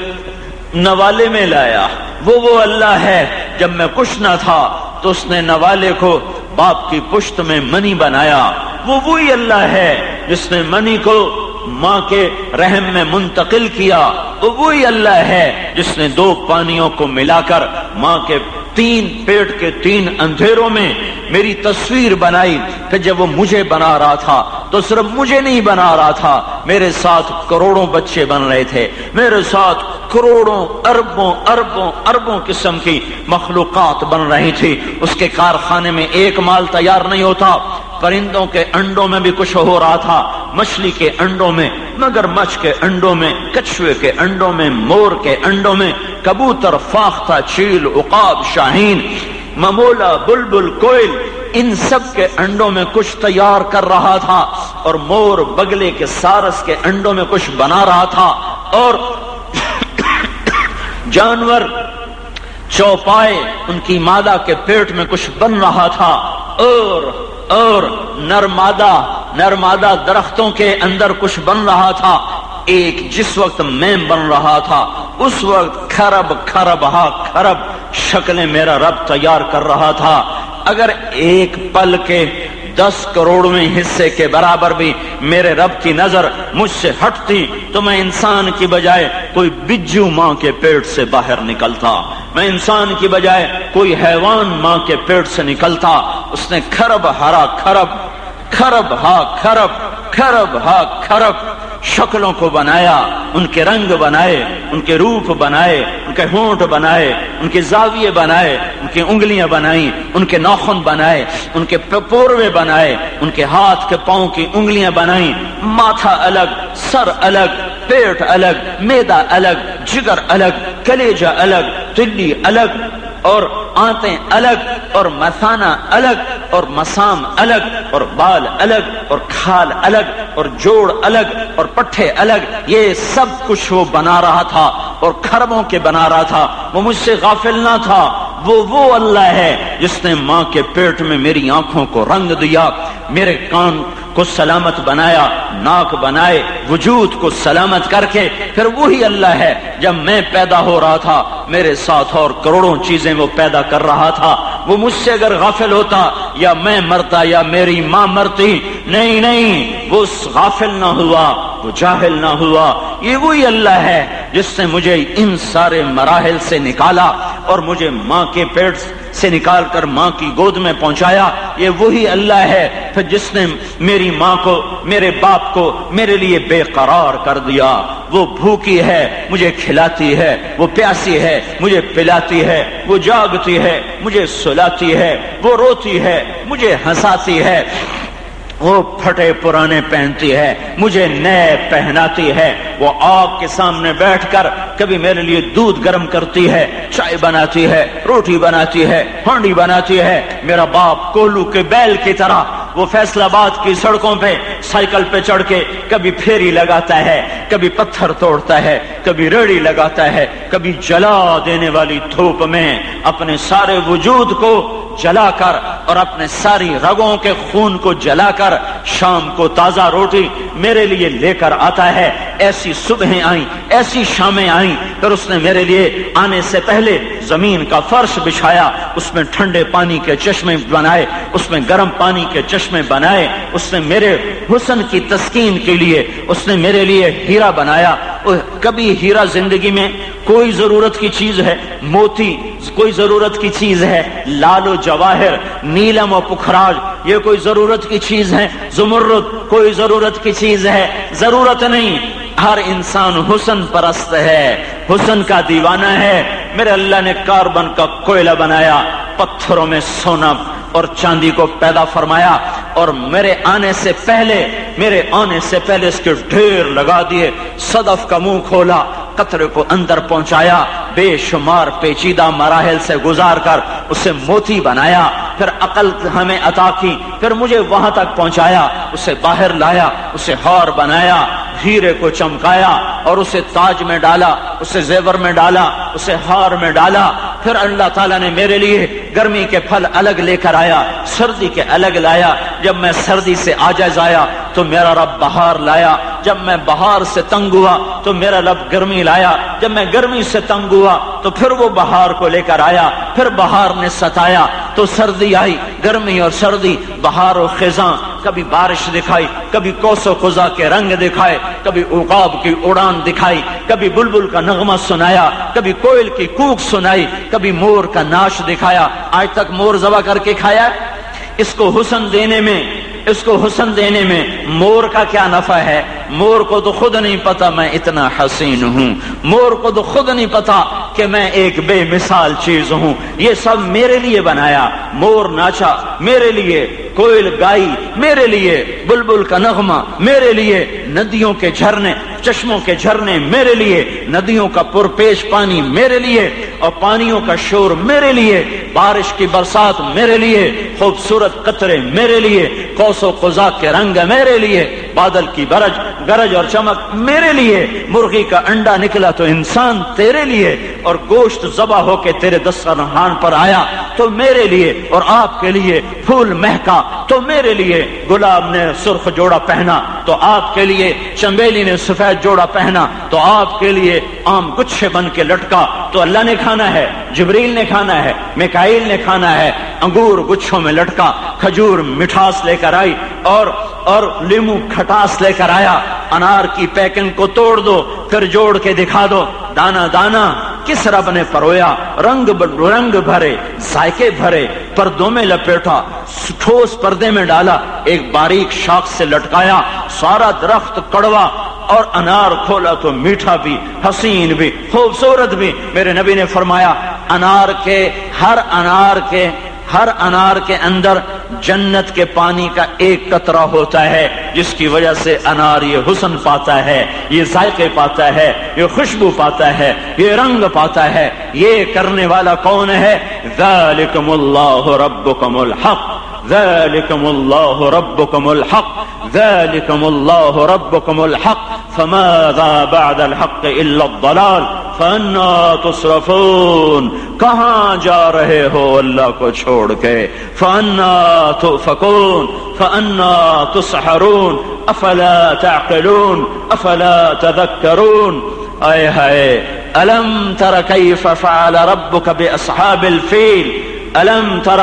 نوالے میں لایا۔ وہ وہ اللہ ہے۔ جب میں کچھ نہ تھا تو اس نے نوالے کو باپ کی پشت میں منی بنایا۔ وہ وہی اللہ ہے جس نے منی کو ماں کے رحم میں منتقل کیا وہ وہی اللہ ہے جس نے دو پانیوں کو ملا کر ماں کے تین پیٹ کے تین اندھیروں میں میری تصویر بنائی کہ جب وہ مجھے بنا رہا تھا، تو صرف مجھے نہیں بنا رہا تھا، میرے ساتھ کروڑوں بچے بن رہے تھے، میرے ساتھ کروڑوں، اربوں اربوں اربوں قسم کی مخلوقات بن رہی تھی۔ اس کے کارخانے میں ایک مال تیار نہیں ہوتا، پرندوں کے انڈوں میں بھی کچھ ہو رہا تھا مچھلی کے انڈوں میں، مگر مچھ کے انڈوں میں، کچھوے کے انڈوں میں، مور کے انڈوں میں، کبوتر، فاختہ، چیل اقاب شاہین ممولا بلبل، کوئل، ان سب کے انڈوں میں کچھ تیار کر رہا تھا اور مور بگلے کے سارس کے انڈوں میں کچھ بنا رہا تھا اور جانور، چوپائے، ان کی مادہ کے پیٹ میں کچھ بن رہا تھا اور اور نرمادہ نرمادہ درختوں کے اندر کچھ بن رہا تھا۔ ایک جس وقت میں بن رہا تھا، اس وقت کھرب کھرب، ہا کھرب شکلیں میرا رب تیار کر رہا تھا۔ اگر ایک پل کے دس کروڑویں حصے کے برابر بھی میرے رب کی نظر مجھ سے ہٹتی تو میں انسان کی بجائے کوئی بجو ماں کے پیٹ سے باہر نکلتا۔ میں انسان کی بجائے کوئی حیوان ماں کے پیٹ سے نکلتا۔ اس نے کھرب ہرا کھرب کھرب ہا کھرب کھرب ہا کھرب۔ شکلوں کو بنایا، ان کے رنگ بنائے، ان کے روپ بنائے، ان کے ہونٹ بنائے، ان کے زاویے بنائے، ان کی انگلیاں بنائی ان کے نوخن بنائے، ان کے پوروے بنائے، ان کے ہاتھ کے پاؤں کی انگلیاں بنائی ماتھا الگ، سر الگ، پیٹ الگ میدا الگ، جگر الگ کلیجا الگ تلی الگ اور آتے الگ اور مسانہ الگ اور مسام الگ اور بال الگ اور کھال الگ اور جوڑ الگ اور پٹھے الگ، یہ سب کچھ وہ بنا رہا تھا اور کھربوں کے بنا رہا تھا، وہ مجھ سے غافل نہ تھا۔ وہ وہ اللہ ہے جس نے ماں کے پیٹ میں میری آنکھوں کو رنگ دیا، میرے کان کو سلامت بنایا، ناک بنائے، وجود کو سلامت کر کے پھر وہی اللہ ہے۔ جب میں پیدا ہو رہا تھا، میرے ساتھ اور کروڑوں چیزیں وہ پیدا کر رہا تھا۔ وہ مجھ سے اگر غافل ہوتا، یا میں مرتا، یا میری ماں مرتی، نہیں نہیں، وہ غافل نہ ہوا۔ وہ جاہل نہ ہوا، یہ وہی اللہ ہے جس نے مجھے ان سارے مراحل سے نکالا اور مجھے ماں کے پیٹ سے نکال کر ماں کی گود میں پہنچایا۔ یہ وہی اللہ ہے۔ پھر جس نے میری ماں کو، میرے باپ کو میرے لیے بے قرار کر دیا۔ وہ بھوکی ہے، مجھے کھلاتی ہے، وہ پیاسی ہے، مجھے پلاتی ہے، وہ جاگتی ہے، مجھے سلاتی ہے، وہ روتی ہے، مجھے ہنساتی ہے۔ وہ پھٹے پرانے پہنتی ہے، مجھے نئے پہناتی ہے۔ وہ آگ کے سامنے بیٹھ کر کبھی میرے لیے دودھ گرم کرتی ہے، چائے بناتی ہے، روٹی بناتی ہے، ہانڈی بناتی ہے۔ میرا باپ کولو کے بیل کی طرح وہ فیصلہ آباد کی سڑکوں پہ سائیکل پہ چڑھ کے کبھی پھیری لگاتا ہے، کبھی پتھر توڑتا ہے، کبھی ریڑی لگاتا ہے، کبھی جلا دینے والی دھوپ میں اپنے سارے وجود کو جلا کر اور اپنے ساری رگوں کے خون کو جلا کر شام کو تازہ روٹی میرے لیے لے کر آتا ہے ایسی صبح آئیں، ایسی شامیں آئیں پھر اس نے میرے لیے آنے سے پہلے زمین کا فرش بچھایا، اس میں ٹھنڈے پانی کے چشمے بنائے، اس میں گرم پانی کے چشمے بنائے، اس نے میرے حسن کی تسکین کے لیے، اس نے میرے لیے ہیرا بنایا۔ کبھی ہیرا زندگی میں کوئی ضرورت کی چیز ہے؟ موتی کوئی ضرورت کی چیز ہے؟ لال و جواہر، نیلم و پخراج یہ کوئی ضرورت کی چیز ہے؟ زمرد کوئی ضرورت کی چیز ہے؟ ضرورت نہیں۔ ہر انسان حسن پرست ہے، حسن کا دیوانہ ہے۔ میرے اللہ نے کاربن کا کوئلہ بنایا، پتھروں میں سونا اور چاندی کو پیدا فرمایا۔ اور میرے آنے سے پہلے، میرے آنے سے پہلے اس کے ڈھیر لگا دیے، صدف کا منہ کھولا، قطرے کو اندر پہنچایا، بے شمار پیچیدہ مراحل سے گزار کر اسے موتی بنایا۔ پھر عقل ہمیں عطا کی، پھر مجھے وہاں تک پہنچایا، اسے باہر لایا، اسے ہار بنایا۔ ہیرے کو چمکایا اور اسے تاج میں ڈالا، اسے زیور میں ڈالا، اسے ہار میں ڈالا۔ پھر اللہ تعالیٰ نے میرے لیے گرمی کے پھل الگ لے کر آیا، سردی کے الگ لایا۔ جب میں سردی سے آجاز آیا تو میرا رب بہار لایا۔ جب میں بہار سے تنگ ہوا تو میرا رب گرمی لایا۔ جب میں گرمی سے تنگ ہوا تو پھر وہ بہار کو لے کر آیا، پھر بہار نے ستایا۔ تو سردی آئی، گرمی اور سردی، بہار و خزاں، کبھی بارش دکھائی، کبھی کوس و خزا کے رنگ دکھائے، کبھی اقاب کی اڑان دکھائی، کبھی بلبل کا نغمہ سنایا، کبھی کوئل کی کوک سنائی، کبھی مور کا ناش دکھایا۔ آج تک مور ذبح کر کے کھایا؟ اس کو حسن دینے میں، اس کو حسن دینے میں مور کا کیا نفع ہے؟ مور کو تو خود نہیں پتا میں اتنا حسین ہوں۔ مور کو تو خود نہیں پتا کہ میں ایک بے مثال چیز ہوں۔ یہ سب میرے لیے بنایا۔ مور ناچا، میرے لیے۔ کوئل گائی، میرے لیے۔ بلبل کا نغمہ، میرے لیے۔ ندیوں کے جھرنے، چشموں کے جھرنے، میرے لیے۔ ندیوں کا پرپیش پانی، میرے لیے۔ اور پانیوں کا شور، میرے لیے۔ بارش کی برسات، میرے لیے۔ خوبصورت قطرے، میرے لیے۔ کوس و قزا کے رنگ، میرے لیے۔ بادل کی برج، گرج اور چمک میرے لیے، مرغی کا انڈا نکلا تو انسان تیرے لیے، اور گوشت ذبح ہو کے تیرے دسترخوان پر آیا تو میرے لیے، اور آپ کے لیے پھول مہکا تو میرے لیے، گلاب نے سرخ جوڑا پہنا تو آپ کے لیے چمبیلی نے سفید جوڑا پہنا تو آپ کے لیے، آم گچھے بن کے لٹکا تو اللہ نے کھانا ہے، جبریل نے کھانا ہے میکائل نے کھانا ہے، انگور گچھوں میں لٹکا، کھجور مٹھاس لے کر آئی اور اور لیمو کھٹ کھٹاس لے کر آیا۔ انار کی پیکنگ کو توڑ دو، پھر جوڑ کے دکھا دو۔ دانا دانا، کس رب نے پرویا؟ رنگ رنگ بھرے ذائقے بھرے، پردوں میں لپیٹا، ٹھوس پردے میں ڈالا۔ ایک باریک شاخ سے لٹکایا، سارا درخت کڑوا اور انار کھولا تو میٹھا بھی، حسین بھی، خوبصورت بھی۔ میرے نبی نے فرمایا، انار کے، ہر انار کے ہر انار کے اندر جنت کے پانی کا ایک قطرہ ہوتا ہے، جس کی وجہ سے انار یہ حسن پاتا ہے، یہ ذائقے پاتا ہے، یہ خوشبو پاتا ہے، یہ رنگ پاتا ہے۔ یہ کرنے والا کون ہے؟ ذالکم اللہ ربکم الحق۔ ذلكم الله ربكم الحق۔ ذلكم الله ربكم الحق۔ فماذا بعد الحق إلا الضلال؟ فانا تصرفون. کہاں جا رہے ہو اللہ کو چھوڑ کے؟ فنا تفکون فنا تسحرون. افلا تعقلون. افلا تذكرون اے ہائے الم تر کیف فعل ربک بأصحاب الفیل؟ الم تر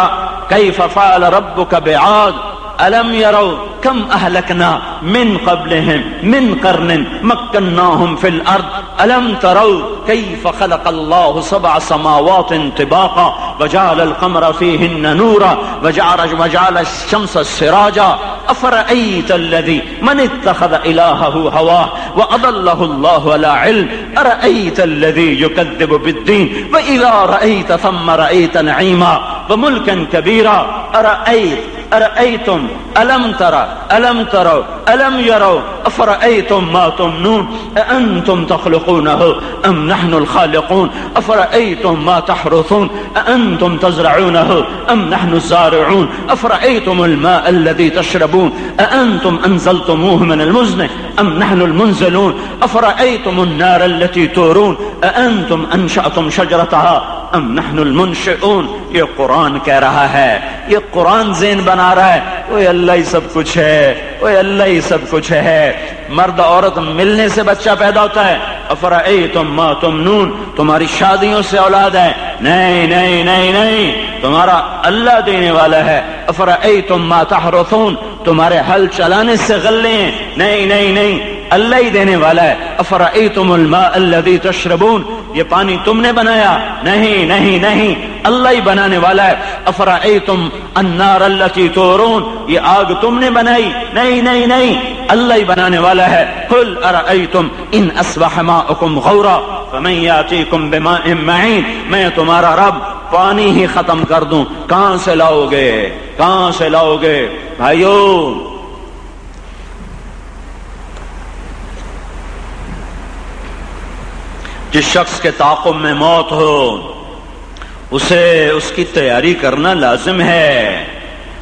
کیف فعل ربک بعاد؟ ألم يروا كم أهلكنا من قبلهم من قرن مكناهم في الأرض؟ ألم تروا كيف خلق الله سبع سماوات طباقا وجعل القمر فيهن نورا وجعل, وجعل الشمس السراجا أفرأيت الذي من اتخذ إلهه هواه وأضله الله على علم؟ أرأيت الذي يكذب بالدين؟ وإذا رأيت ثم رأيت نعيما وملكا كبيرا أرأيت أرأيتم؟ ألم ترى؟ ألم تروا؟ ألم يروا؟ أفرأيتم ما تمنون؟ أأنتم تخلقونه أم نحن الخالقون؟ أفرأيتم ما تحرثون؟ أأنتم تزرعونه أم نحن الزارعون؟ أفرأيتم الماء الذي تشربون؟ أأنتم أنزلتموه من المزن أم نحن المنزلون؟ أفرأيتم النار التي تورون؟ أأنتم أنشأتم شجرتها ام نحن المنشئون؟ یہ قرآن کہہ رہا ہے۔ یہ قرآن زین بنا رہا ہے۔ وہ اللہ ہی سب کچھ ہے۔ وہ اللہ ہی سب کچھ ہے۔ مرد عورت ملنے سے بچہ پیدا ہوتا ہے۔ افرا ما تم نون تمہاری شادیوں سے اولاد ہے نہیں نہیں نہیں نہیں۔ تمہارا اللہ دینے والا ہے۔ افرا ما تحرثون؟ تمہارے حل چلانے سے غلے ہیں۔ نہیں نہیں نہیں۔ اللہ ہی دینے والا ہے۔ افرأيتم الماء الذي تشربون؟ یہ پانی تم نے بنایا۔ نہیں نہیں نہیں۔ اللہ ہی بنانے والا ہے۔ افرأيتم النار التي تورون؟ یہ آگ تم نے بنائی۔ نہیں نہیں نہیں۔ اللہ ہی بنانے والا ہے۔ قل ارأيتم ان اصبح ماؤكم غورا، فمن ياتيكم بماء معين میں تمہارا رب پانی ہی ختم کر دوں۔ کہاں سے لاؤ گے؟ کہاں سے لاؤ گے؟ بھائیو جس شخص کے تعاقب میں موت ہو، اسے اس کی تیاری کرنا لازم ہے۔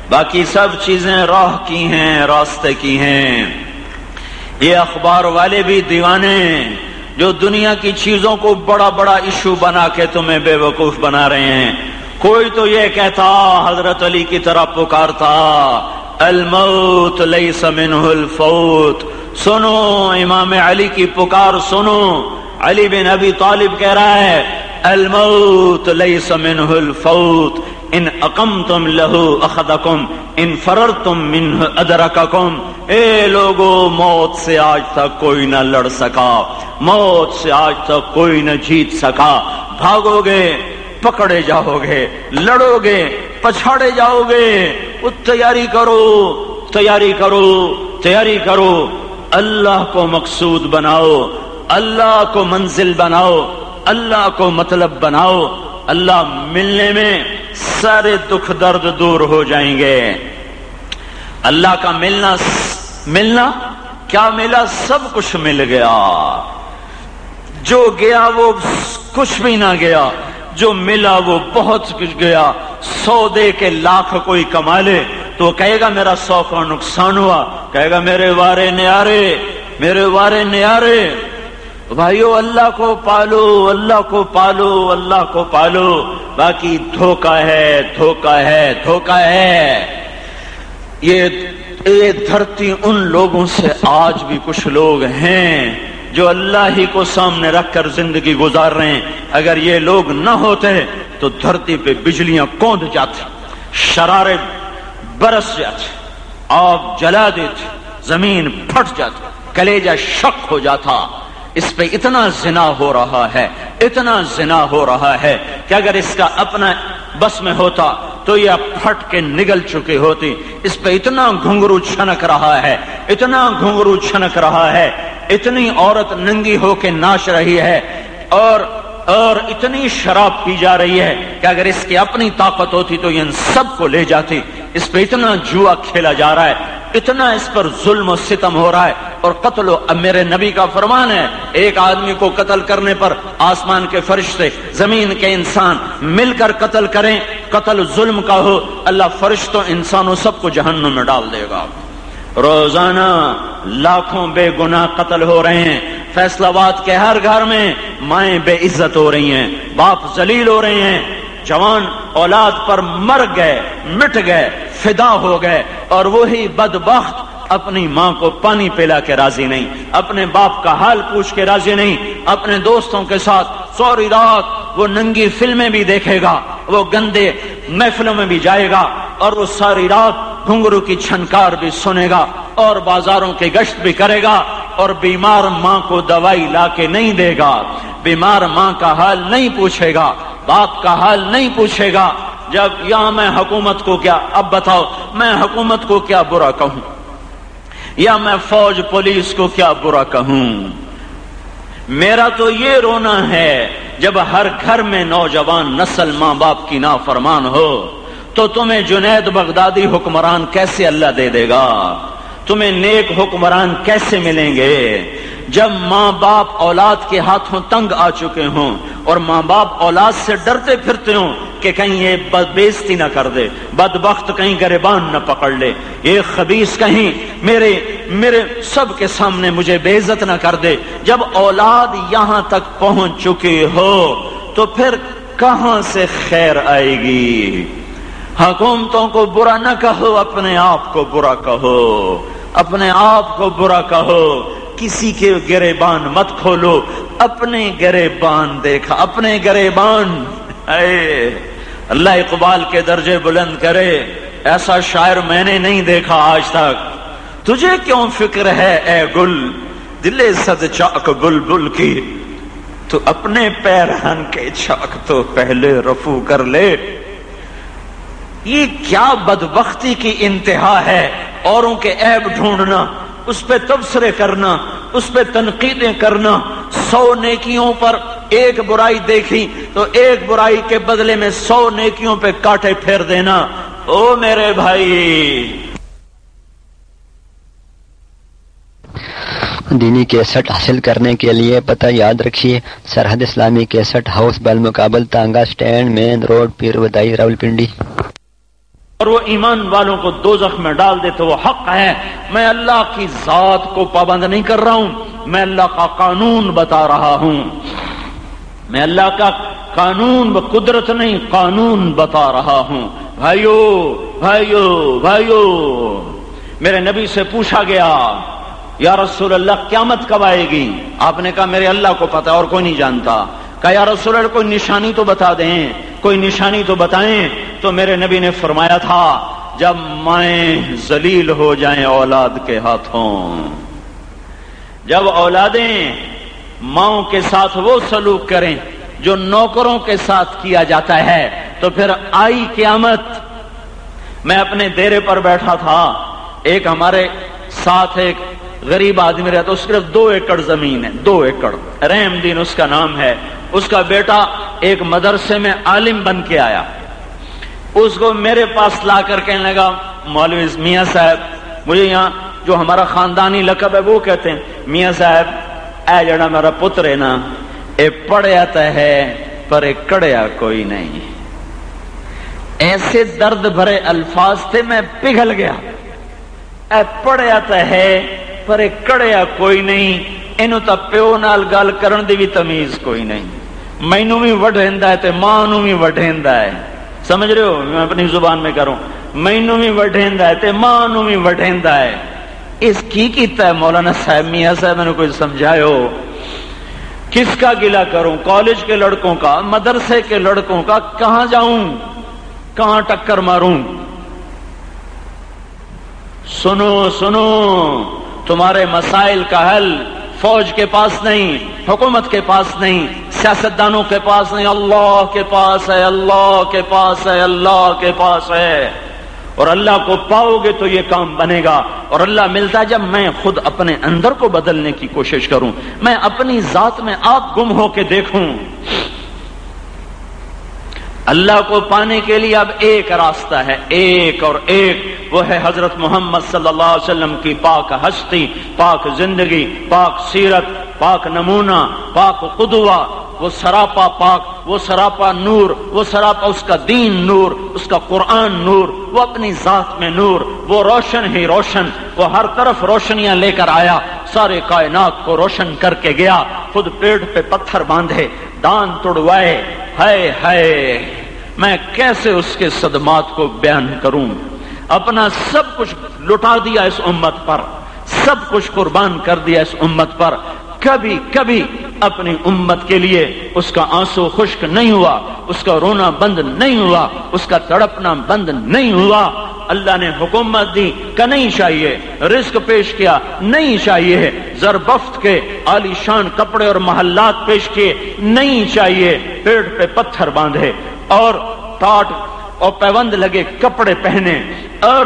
باقی سب چیزیں راہ کی ہیں، راستے کی ہیں۔ یہ اخبار والے بھی دیوانے جو دنیا کی چیزوں کو بڑا بڑا ایشو بنا کے تمہیں بے وقوف بنا رہے ہیں۔ کوئی تو یہ کہتا، حضرت علی کی طرح پکارتا، الموت لیس منہ الفوت سنو، امام علی کی پکار سنو۔ علی بن ابی طالب کہہ رہا ہے، الموت لیس منہ الفوت، ان اکم تم لہو اخدکم ان فرر تم من ادرککم۔ اے لوگو، موت سے آج تک کوئی نہ لڑ سکا، موت سے آج تک کوئی نہ جیت سکا۔ بھاگو گے پکڑے جاؤ گے لڑو گے پچھاڑے جاؤ گے تیاری کرو تیاری کرو تیاری کرو۔ اللہ کو مقصود بناؤ۔ اللہ کو منزل بناؤ، اللہ کو مطلب بناؤ، اللہ ملنے میں سارے دکھ درد دور ہو جائیں گے۔ اللہ کا ملنا ملنا؟ کیا ملا؟ سب کچھ مل گیا۔ جو گیا وہ کچھ بھی نہ گیا، جو ملا وہ بہت کچھ گیا۔ سو دے کے لاکھ کوئی کما لے تو کہے گا میرا سو کا نقصان ہوا۔ کہے گا میرے وارے نیارے، میرے وارے نیارے۔ بھائیو، اللہ کو پالو، اللہ کو پالو، اللہ کو پالو۔ باقی دھوکا ہے دھوکا ہے دھوکا ہے۔ یہ دھرتی ان لوگوں سے آج بھی کچھ لوگ ہیں جو اللہ ہی کو سامنے رکھ کر زندگی گزار رہے ہیں۔ اگر یہ لوگ نہ ہوتے تو دھرتی پہ بجلیاں کوند جاتی، شرارے برس جاتے آگ جلا دیتے زمین پھٹ جاتی، کلیجہ شک ہو جاتا۔ اس پہ اتنا زنا ہو رہا ہے، اتنا زنا ہو رہا ہے کہ اگر اس کا اپنا بس میں ہوتا تو یہ پھٹ کے نگل چکی ہوتی۔ اس پہ اتنا گھنگرو چھنک رہا ہے، اتنا گھنگرو چھنک رہا ہے۔ اتنی عورت ننگی ہو کے ناچ رہی ہے اور اور اتنی شراب پی جا رہی ہے کہ اگر اس کی اپنی طاقت ہوتی تو یہ ان سب کو لے جاتی۔ اس پہ اتنا جوا کھیلا جا رہا ہے، اتنا اس پر ظلم و ستم ہو رہا ہے۔ اور قتل و میرے نبی کا فرمان ہے، ایک آدمی کو قتل کرنے پر آسمان کے فرشتے، زمین کے انسان مل کر قتل کریں، قتل ظلم کا ہو، اللہ فرشتوں، انسانوں سب کو جہنم میں ڈال دے گا۔ روزانہ لاکھوں بے گناہ قتل ہو رہے ہیں۔ فیصلہ آباد کے ہر گھر میں مائیں بے عزت ہو رہی ہیں، باپ ذلیل ہو رہے ہیں۔ جوان اولاد پر مر گئے، مٹ گئے، فدا ہو گئے۔ اور وہی بدبخت اپنی ماں کو پانی پلا کے راضی نہیں، اپنے باپ کا حال پوچھ کے راضی نہیں۔ اپنے دوستوں کے ساتھ سوری رات وہ ننگی فلمیں بھی دیکھے گا، وہ گندے محفلوں میں بھی جائے گا۔ اور وہ ساری رات گھنگرو کی چھنکار بھی سنے گا اور بازاروں کی گشت بھی کرے گا اور بیمار ماں کو دوائی لا کے نہیں دے گا۔ بیمار ماں کا حال نہیں پوچھے گا، باپ کا حال نہیں پوچھے گا۔ جب یہاں میں حکومت کو کیا، اب بتاؤ میں حکومت کو کیا برا کہوں؟ یا میں فوج پولیس کو کیا برا کہوں؟ میرا تو یہ رونا ہے، جب ہر گھر میں نوجوان نسل ماں باپ کی نافرمان ہو تو تمہیں جنید بغدادی حکمران کیسے اللہ دے دے گا؟ تمہیں نیک حکمران کیسے ملیں گے؟ جب ماں باپ اولاد کے ہاتھوں تنگ آ چکے ہوں اور ماں باپ اولاد سے ڈرتے پھرتے ہوں کہ کہیں یہ بد نہ کر دے بد بخت کہیں گریبان نہ پکڑ لے، یہ خبیص کہیں میرے میرے سب کے سامنے مجھے بے عزت نہ کر دے۔ جب اولاد یہاں تک پہنچ چکی ہو تو پھر کہاں سے خیر آئے گی؟ حکومتوں کو برا نہ کہو، اپنے آپ کو برا کہو۔ اپنے آپ کو برا کہو۔ کسی کے گرے بان مت کھولو۔ اپنے گرے بان دیکھا، اپنے گرے بان اے، اللہ اقبال کے درجے بلند کرے۔ ایسا شاعر میں نے نہیں دیکھا آج تک۔ تجھے کیوں فکر ہے اے گل؟ دل صد چاک بل بل کی۔ تو اپنے پیرہن کے چاک تو پہلے رفو کر لے۔ یہ کیا بدبختی کی انتہا ہے؟ اوروں کے عیب ڈھونڈنا، اس پہ تبصرے کرنا، اس پہ تنقیدیں کرنا۔ سو نیکیوں پر ایک برائی دیکھی، تو ایک برائی کے بدلے میں سو نیکیوں پہ کاٹے پھیر دینا۔ او میرے بھائی۔ دینی کیسٹ حاصل کرنے کے لیے پتہ یاد رکھیے، سرحد اسلامی کیسٹ ہاؤس بل مقابل tanga stand main road Pir Wadai Rawalpindi اور وہ ایمان والوں کو دو زخم میں ڈال دے تو وہ حق ہے۔ میں اللہ کی ذات کو پابند نہیں کر رہا ہوں، میں اللہ کا قانون بتا رہا ہوں۔ میں اللہ کا قانون قدرت نہیں، قانون بتا رہا ہوں۔ بھائیو بھائیو بھائیو، میرے نبی سے پوچھا گیا، یا رسول اللہ قیامت کب آئے گی؟ آپ نے کہا، میرے اللہ کو پتا اور کوئی نہیں جانتا۔ کہا، یا رسول اللہ، کوئی نشانی تو بتا دیں۔ کوئی نشانی تو بتائیں تو میرے نبی نے فرمایا تھا، جب مائیں ذلیل ہو جائیں اولاد کے ہاتھوں۔ جب اولادیں ماؤں کے ساتھ وہ سلوک کریں جو نوکروں کے ساتھ کیا جاتا ہے، تو پھر آئی قیامت۔ میں اپنے دیرے پر بیٹھا تھا، ایک ہمارے ساتھ ایک غریب آدمی رہتا، اس دو ایکڑ زمین ہے، دو ایکڑ۔ رحم دین اس کا نام ہے۔ اس کا بیٹا ایک مدرسے میں عالم بن کے آیا۔ اس کو میرے پاس لا کر کہنے لگا، مولوی میاں صاحب، مجھے یہاں جو ہمارا خاندانی لقب ہے وہ کہتے ہیں، میاں صاحب، اے جڑا میرا پتر ہے نا، اے پڑیا تو ہے، پر اے کڑیا کوئی نہیں۔ ایسے درد بھرے الفاظ تھے میں پگھل گیا۔ اے پڑیا تو ہے، پر اے کڑیا کوئی نہیں، اینو تا پیو نال گل کرن دی بھی تمیز کوئی نہیں۔ مینو بھی وڈھیندا ہے تے ماں نو بھی وڈھیندا ہے۔ سمجھ رہے ہو؟ میں اپنی زبان میں کروں۔ مینو بھی وڈھیندا ہے تے ماں نو بھی وڈھیندا ہے۔ اس کی کیتا ہے مولانا صاحب؟ میاں صاحب، میں نے کوئی سمجھائے ہو؟ کس کا گلا کروں؟ کالج کے لڑکوں کا، مدرسے کے لڑکوں کا؟ کہاں جاؤں؟ کہاں ٹکر ماروں؟ سنو سنو، تمہارے مسائل کا حل فوج کے پاس نہیں، حکومت کے پاس نہیں، سیاستدانوں کے پاس نہیں، اللہ کے پاس ہے، اللہ کے پاس ہے، اللہ کے پاس ہے۔ اور اللہ کو پاؤ گے تو یہ کام بنے گا۔ اور اللہ ملتا ہے جب میں خود اپنے اندر کو بدلنے کی کوشش کروں، میں اپنی ذات میں آپ گم ہو کے دیکھوں۔ اللہ کو پانے کے لیے اب ایک راستہ ہے، ایک اور ایک۔ وہ ہے حضرت محمد صلی اللہ علیہ وسلم کی پاک ہستی، پاک زندگی، پاک سیرت، پاک نمونہ، پاک قدوہ۔ وہ سراپا پاک، وہ سراپا نور، وہ سراپا اس کا دین نور، اس کا قرآن نور، وہ اپنی ذات میں نور۔ وہ روشن ہی روشن، وہ ہر طرف روشنیاں لے کر آیا۔ سارے کائنات کو روشن کر کے گیا۔ خود پیٹ پہ پتھر باندھے، دان توڑوائے۔ ہائے ہائے۔ میں کیسے اس کے صدمات کو بیان کروں؟ اپنا سب کچھ لٹا دیا اس امت پر، سب کچھ قربان کر دیا اس امت پر۔ کبھی کبھی اپنی امت کے لیے اس کا آنسو خشک نہیں ہوا، اس کا رونا بند نہیں ہوا، اس کا تڑپنا بند نہیں ہوا۔ اللہ نے حکومت دی کا نہیں چاہیے، رزق پیش کیا نہیں چاہیے، زربفت کے عالی شان کپڑے اور محلات پیش کیے نہیں چاہیے۔ پیڑ پہ پتھر باندھے اور ٹاٹ اور پیوند لگے کپڑے پہنے اور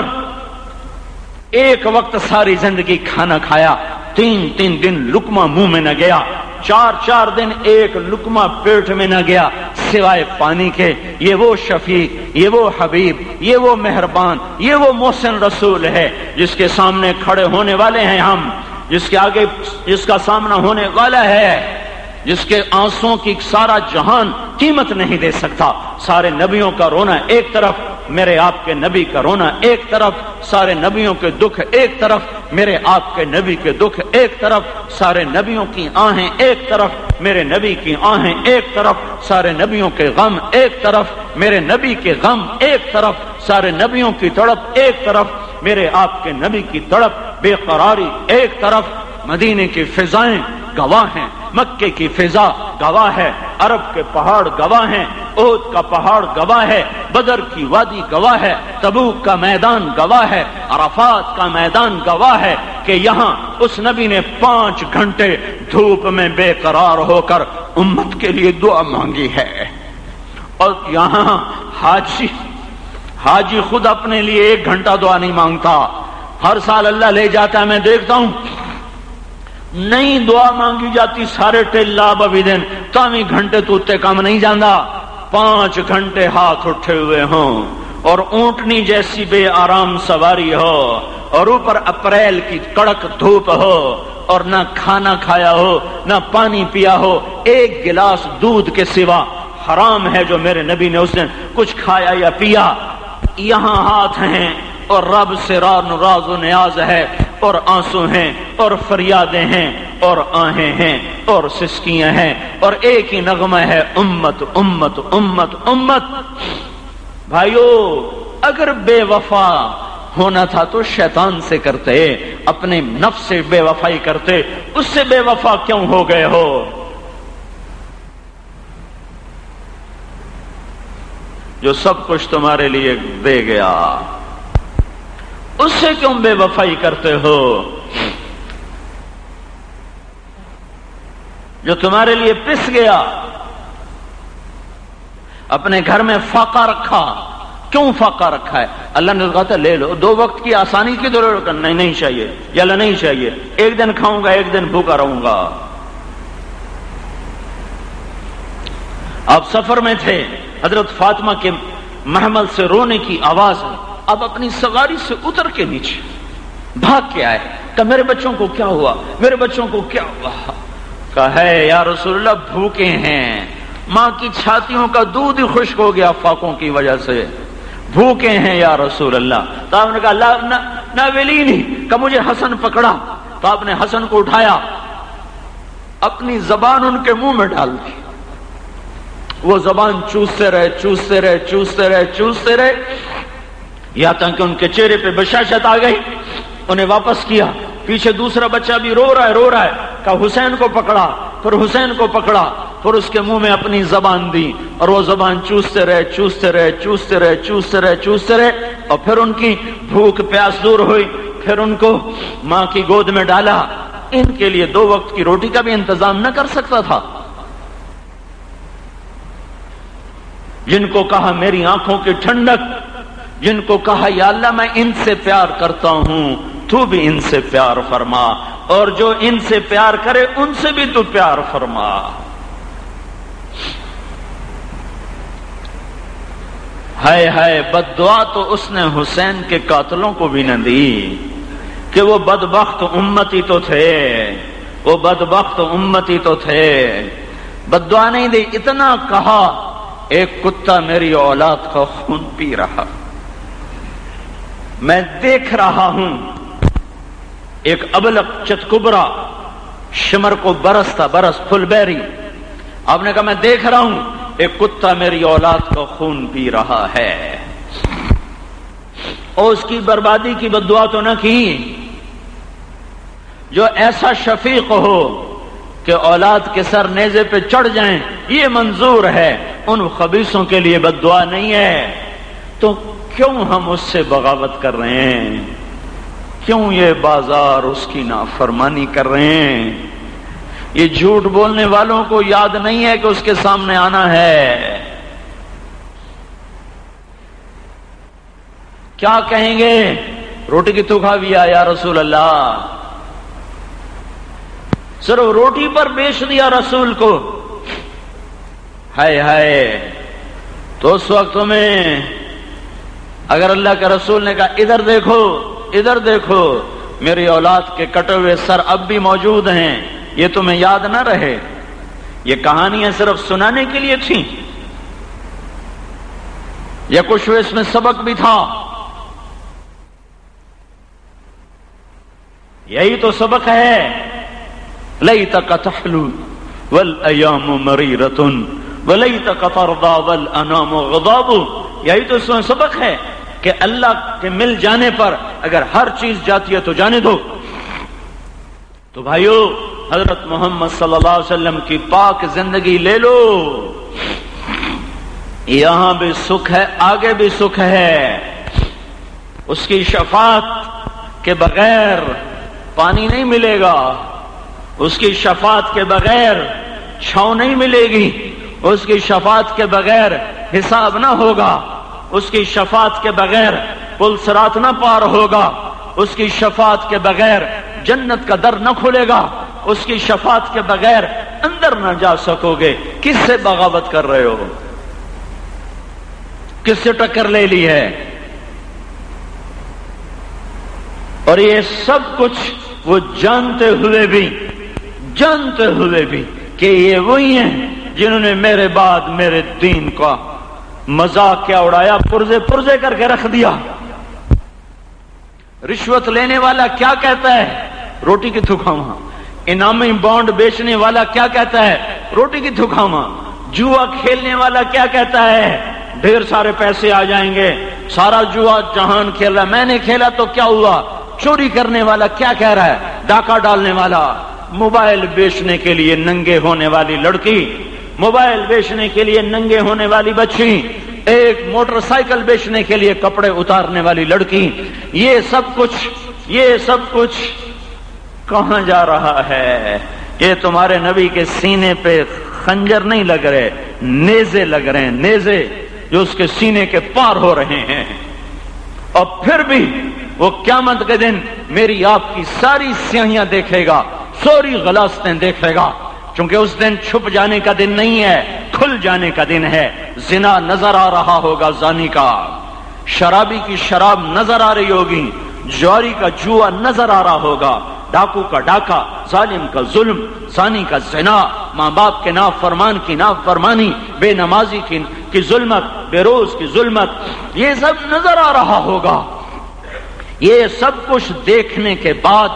ایک وقت ساری زندگی کھانا کھایا تین تین دن لکما منہ میں نہ گیا چار چار دن ایک لکما پیٹ میں نہ گیا سوائے پانی کے یہ وہ شفیق یہ وہ حبیب یہ وہ مہربان یہ وہ محسن رسول ہے جس کے سامنے کھڑے ہونے والے ہیں ہم جس کے آگے جس کا سامنا ہونے والا ہے جس کے آنسوں کی سارا جہان قیمت نہیں دے سکتا۔ سارے نبیوں کا رونا ایک طرف، میرے آپ کے نبی کا رونا ایک طرف۔ سارے نبیوں کے دکھ ایک طرف، میرے آپ کے نبی کے دکھ ایک طرف۔ سارے نبیوں کی آہیں ایک طرف، میرے نبی کی آہیں ایک طرف۔ سارے نبیوں کے غم ایک طرف، میرے نبی کے غم ایک طرف۔ سارے نبیوں کی تڑپ ایک طرف، میرے آپ کے نبی کی تڑپ، بے قراری ایک طرف۔ مدینے کی فضائیں گواہ ہیں۔ مکے کی فضا گواہ ہے۔ عرب کے پہاڑ گواہ ہیں۔ اوت کا پہاڑ گواہ ہے۔ بدر کی وادی گواہ ہے۔ تبوک کا میدان گواہ ہے۔ عرفات کا میدان گواہ ہے کہ یہاں اس نبی نے پانچ گھنٹے دھوپ میں بے قرار ہو کر امت کے لیے دعا مانگی ہے۔ اور یہاں حاجی حاجی خود اپنے لیے ایک گھنٹہ دعا نہیں مانگتا۔ ہر سال اللہ لے جاتا ہے، میں دیکھتا ہوں۔ نہیں دعا مانگی جاتی، سارے ٹیلا ببی دن تامی گھنٹے تو تے کام نہیں جانا پانچ گھنٹے ہاتھ اٹھے ہوئے ہوں۔ اور اونٹنی جیسی بے آرام سواری ہو۔ اور اوپر اپریل کی کڑک دھوپ ہو۔ اور نہ کھانا کھایا ہو، نہ پانی پیا ہو۔ ایک گلاس دودھ کے سوا حرام ہے جو میرے نبی نے اس نے کچھ کھایا یا پیا۔ یہاں ہاتھ ہیں اور رب سے راز و نیاز ہے۔ اور آنسو ہیں اور فریادیں ہیں اور آہیں ہیں اور سسکیاں ہیں اور ایک ہی نغمہ ہے امت امت امت امت۔ بھائیو، اگر بے وفا ہونا تھا تو شیطان سے کرتے، اپنے نفس سے بے وفائی کرتے، اس سے بے وفا کیوں ہو گئے ہو؟ جو سب کچھ تمہارے لیے دے گیا۔ اس سے کیوں بے وفائی کرتے ہو؟ جو تمہارے لیے پس گیا، اپنے گھر میں فاقہ رکھا۔ کیوں فاقہ رکھا ہے؟ اللہ نے کہا تھا، لے لو، دو وقت کی آسانی کی ضرورت نہیں نہیں چاہیے۔ یا اللہ، نہیں چاہیے۔ ایک دن کھاؤں گا، ایک دن بھوکا رہوں گا۔ آپ سفر میں تھے، حضرت فاطمہ کے محمل سے رونے کی آواز ہے۔ اب اپنی سواری سے اتر کے نیچے بھاگ کے آئے۔ کہ میرے بچوں کو کیا ہوا؟ میرے بچوں کو کیا ہوا؟ کہا ہے، یا رسول اللہ، بھوکے ہیں۔ ماں کی چھاتیوں کا دودھ ہی خشک ہو گیا فاقوں کی وجہ سے۔ بھوکے ہیں، یا رسول اللہ۔ تو آپ نے کہا، اللہ نہیں، کہ مجھے حسن پکڑا۔ تو آپ نے حسن کو اٹھایا۔ اپنی زبان ان کے منہ میں ڈال دی۔ وہ زبان چوستے رہے چوستے رہے چوستے رہے چوستے رہے۔ یا تک کہ ان کے چہرے پہ بشاشت آ گئی، انہیں واپس کیا۔ پیچھے دوسرا بچہ بھی رو رہا ہے، رو رہا ہے۔ کہ حسین کو پکڑا، پھر حسین کو پکڑا، پھر اس کے منہ میں اپنی زبان دی۔ اور وہ زبان چوستے رہے چوستے رہے چوستے رہے چوستے رہے چوستے رہے۔ اور پھر ان کی بھوک، پیاس دور ہوئی۔ پھر ان کو ماں کی گود میں ڈالا۔ ان کے لیے دو وقت کی روٹی کا بھی انتظام نہ کر سکتا تھا۔ جن کو کہا، میری آنکھوں کی ٹھنڈک جن کو کہا، یا اللہ، میں ان سے پیار کرتا ہوں، تو بھی ان سے پیار فرما، اور جو ان سے پیار کرے، ان سے بھی تو پیار فرما۔ ہائے ہائے بد دعا تو اس نے حسین کے قاتلوں کو بھی نہ دی، کہ وہ بد بخت امتی تو تھے، وہ بد بخت امتی تو تھے۔ بد دعا نہیں دی، اتنا کہا، ایک کتا میری اولاد کا خون پی رہا۔ میں دیکھ رہا ہوں۔ ایک ابلک چتکبرا شمر کو برستا، برس فل بیری۔ آپ نے کہا میں دیکھ رہا ہوں، ایک کتا میری اولاد کو خون پی رہا ہے۔ اور اس کی بربادی کی بدعا تو نہ کی۔ جو ایسا شفیق ہو کہ اولاد کے سر نیزے پہ چڑھ جائیں، یہ منظور ہے، ان خبیصوں کے لیے بد دعا نہیں ہے۔ تو کیوں ہم اس سے بغاوت کر رہے ہیں؟ کیوں یہ بازار اس کی نافرمانی کر رہے ہیں؟ یہ جھوٹ بولنے والوں کو یاد نہیں ہے کہ اس کے سامنے آنا ہے۔ کیا کہیں گے؟ روٹی کی تکھا بھی آیا رسول اللہ۔ صرف روٹی پر بیچ دیا رسول کو۔ ہائے ہائے، تو اس وقت میں اگر اللہ کے رسول نے کہا، ادھر دیکھو ادھر دیکھو، میری اولاد کے کٹے ہوئے سر اب بھی موجود ہیں، یہ تمہیں یاد نہ رہے۔ یہ کہانیاں صرف سنانے کے لیے تھیں۔ یا کچھ اس میں سبق بھی تھا۔ یہی تو سبق ہے۔ لئی تک تحلو ول ایام مری رتن ولی تک انام غضاب یہی تو اس میں سبق ہے۔ کہ اللہ کے مل جانے پر اگر ہر چیز جاتی ہے تو جانے دو۔ تو بھائیو، حضرت محمد صلی اللہ علیہ وسلم کی پاک زندگی لے لو۔ یہاں بھی سکھ ہے، آگے بھی سکھ ہے۔ اس کی شفاعت کے بغیر پانی نہیں ملے گا۔ اس کی شفاعت کے بغیر چھاؤں نہیں ملے گی۔ اس کی شفاعت کے بغیر حساب نہ ہوگا۔ اس کی شفاعت کے بغیر پل سرات نہ پار ہوگا، اس کی شفاعت کے بغیر جنت کا در نہ کھلے گا، اس کی شفاعت کے بغیر اندر نہ جا سکو گے۔ کس سے بغاوت کر رہے ہو؟ کس سے ٹکر لے لی ہے؟ اور یہ سب کچھ وہ جانتے ہوئے بھی، جانتے ہوئے بھی کہ یہ وہی ہیں جنہوں نے میرے بعد میرے دین کا مزاق کیا اڑایا، پرزے پرزے کر کے رکھ دیا۔ رشوت لینے والا کیا کہتا ہے؟ روٹی کی تھکاوا انعامی بانڈ بیچنے والا کیا کہتا ہے؟ روٹی کی تھکاوا جوا کھیلنے والا کیا کہتا ہے؟ ڈھیر سارے پیسے آ جائیں گے۔ سارا جوا جہان کھیل رہا ہے۔ میں نے کھیلا تو کیا ہوا؟ چوری کرنے والا کیا کہہ رہا ہے؟ ڈاکہ ڈالنے والا۔ موبائل بیچنے کے لیے ننگے ہونے والی لڑکی موبائل بیچنے کے لیے ننگے ہونے والی بچی، ایک موٹر سائیکل بیچنے کے لیے کپڑے اتارنے والی لڑکی، یہ سب کچھ، یہ سب کچھ کہاں جا رہا ہے؟ یہ تمہارے نبی کے سینے پہ خنجر نہیں لگ رہے، نیزے لگ رہے ہیں نیزے جو اس کے سینے کے پار ہو رہے ہیں۔ اور پھر بھی وہ قیامت کے دن میری آپ کی ساری سیاہیاں دیکھے گا سوری غلاستیں دیکھے گا۔ چونکہ اس دن چھپ جانے کا دن نہیں ہے، کھل جانے کا دن ہے۔ زنا نظر آ رہا ہوگا زانی کا۔ شرابی کی شراب نظر آ رہی ہوگی، جواری کا جوا نظر آ رہا ہوگا۔ ڈاکو کا ڈاکا ظالم کا ظلم، زانی کا زنا۔ ماں باپ کے ناف فرمان کی ناف فرمانی بے نمازی کی کی ظلمت، بے روز کی ظلمت، یہ سب نظر آ رہا ہوگا۔ یہ سب کچھ دیکھنے کے بعد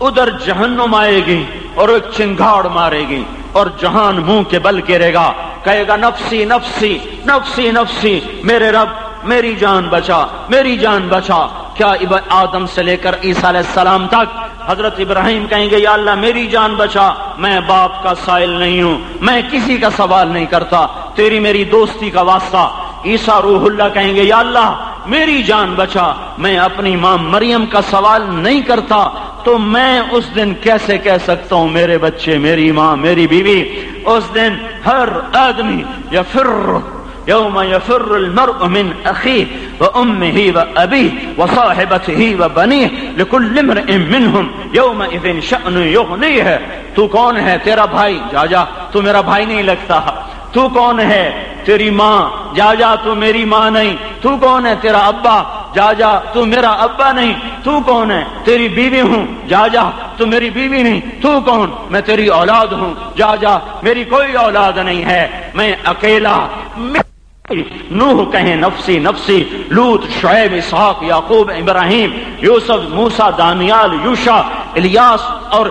ادھر جہنم آئے گی اور ایک چنگاڑ مارے گی اور جہان منہ کے بل گرے گا۔ کہے گا، نفسی نفسی نفسی نفسی، میرے رب، میری جان بچا، میری جان بچا۔ کیا آدم سے لے کر عیسیٰ علیہ السلام تک حضرت ابراہیم کہیں گے، یا اللہ، میری جان بچا، میں باپ کا سائل نہیں ہوں، میں کسی کا سوال نہیں کرتا، تیری میری دوستی کا واسطہ عیسیٰ روح اللہ کہیں گے، یا اللہ، میری جان بچا، میں اپنی ماں مریم کا سوال نہیں کرتا تو میں اس دن کیسے کہہ سکتا ہوں، میرے بچے، میری ماں، میری بیوی؟ اس دن ہر آدمی یا پھر يوم يفر المرء من أخيه وأمه وأبيه وصاحبته وبنيه لكل امرئ منهم يومئذ شأن يغنيه تو کون ہے تیرا بھائی؟ جا جا، تو میرا بھائی نہیں لگتا۔ تو کون ہے تیری ماں؟ جا جا، تو میری ماں نہیں۔ تو کون ہے تیرا ابا؟ جا جا، تو میرا ابا نہیں، تو کون ہے؟ تیری بیوی ہوں۔ جا جا، تو میری بیوی نہیں، تو کون؟ میں تیری اولاد ہوں۔ جا جا، میری کوئی اولاد نہیں ہے۔ میں اکیلا۔ نوح کہیں نفسی نفسی۔ لوت، شعیب، اسحاق، یعقوب، ابراہیم، یوسف موسا دانیال یوشا الیاس اور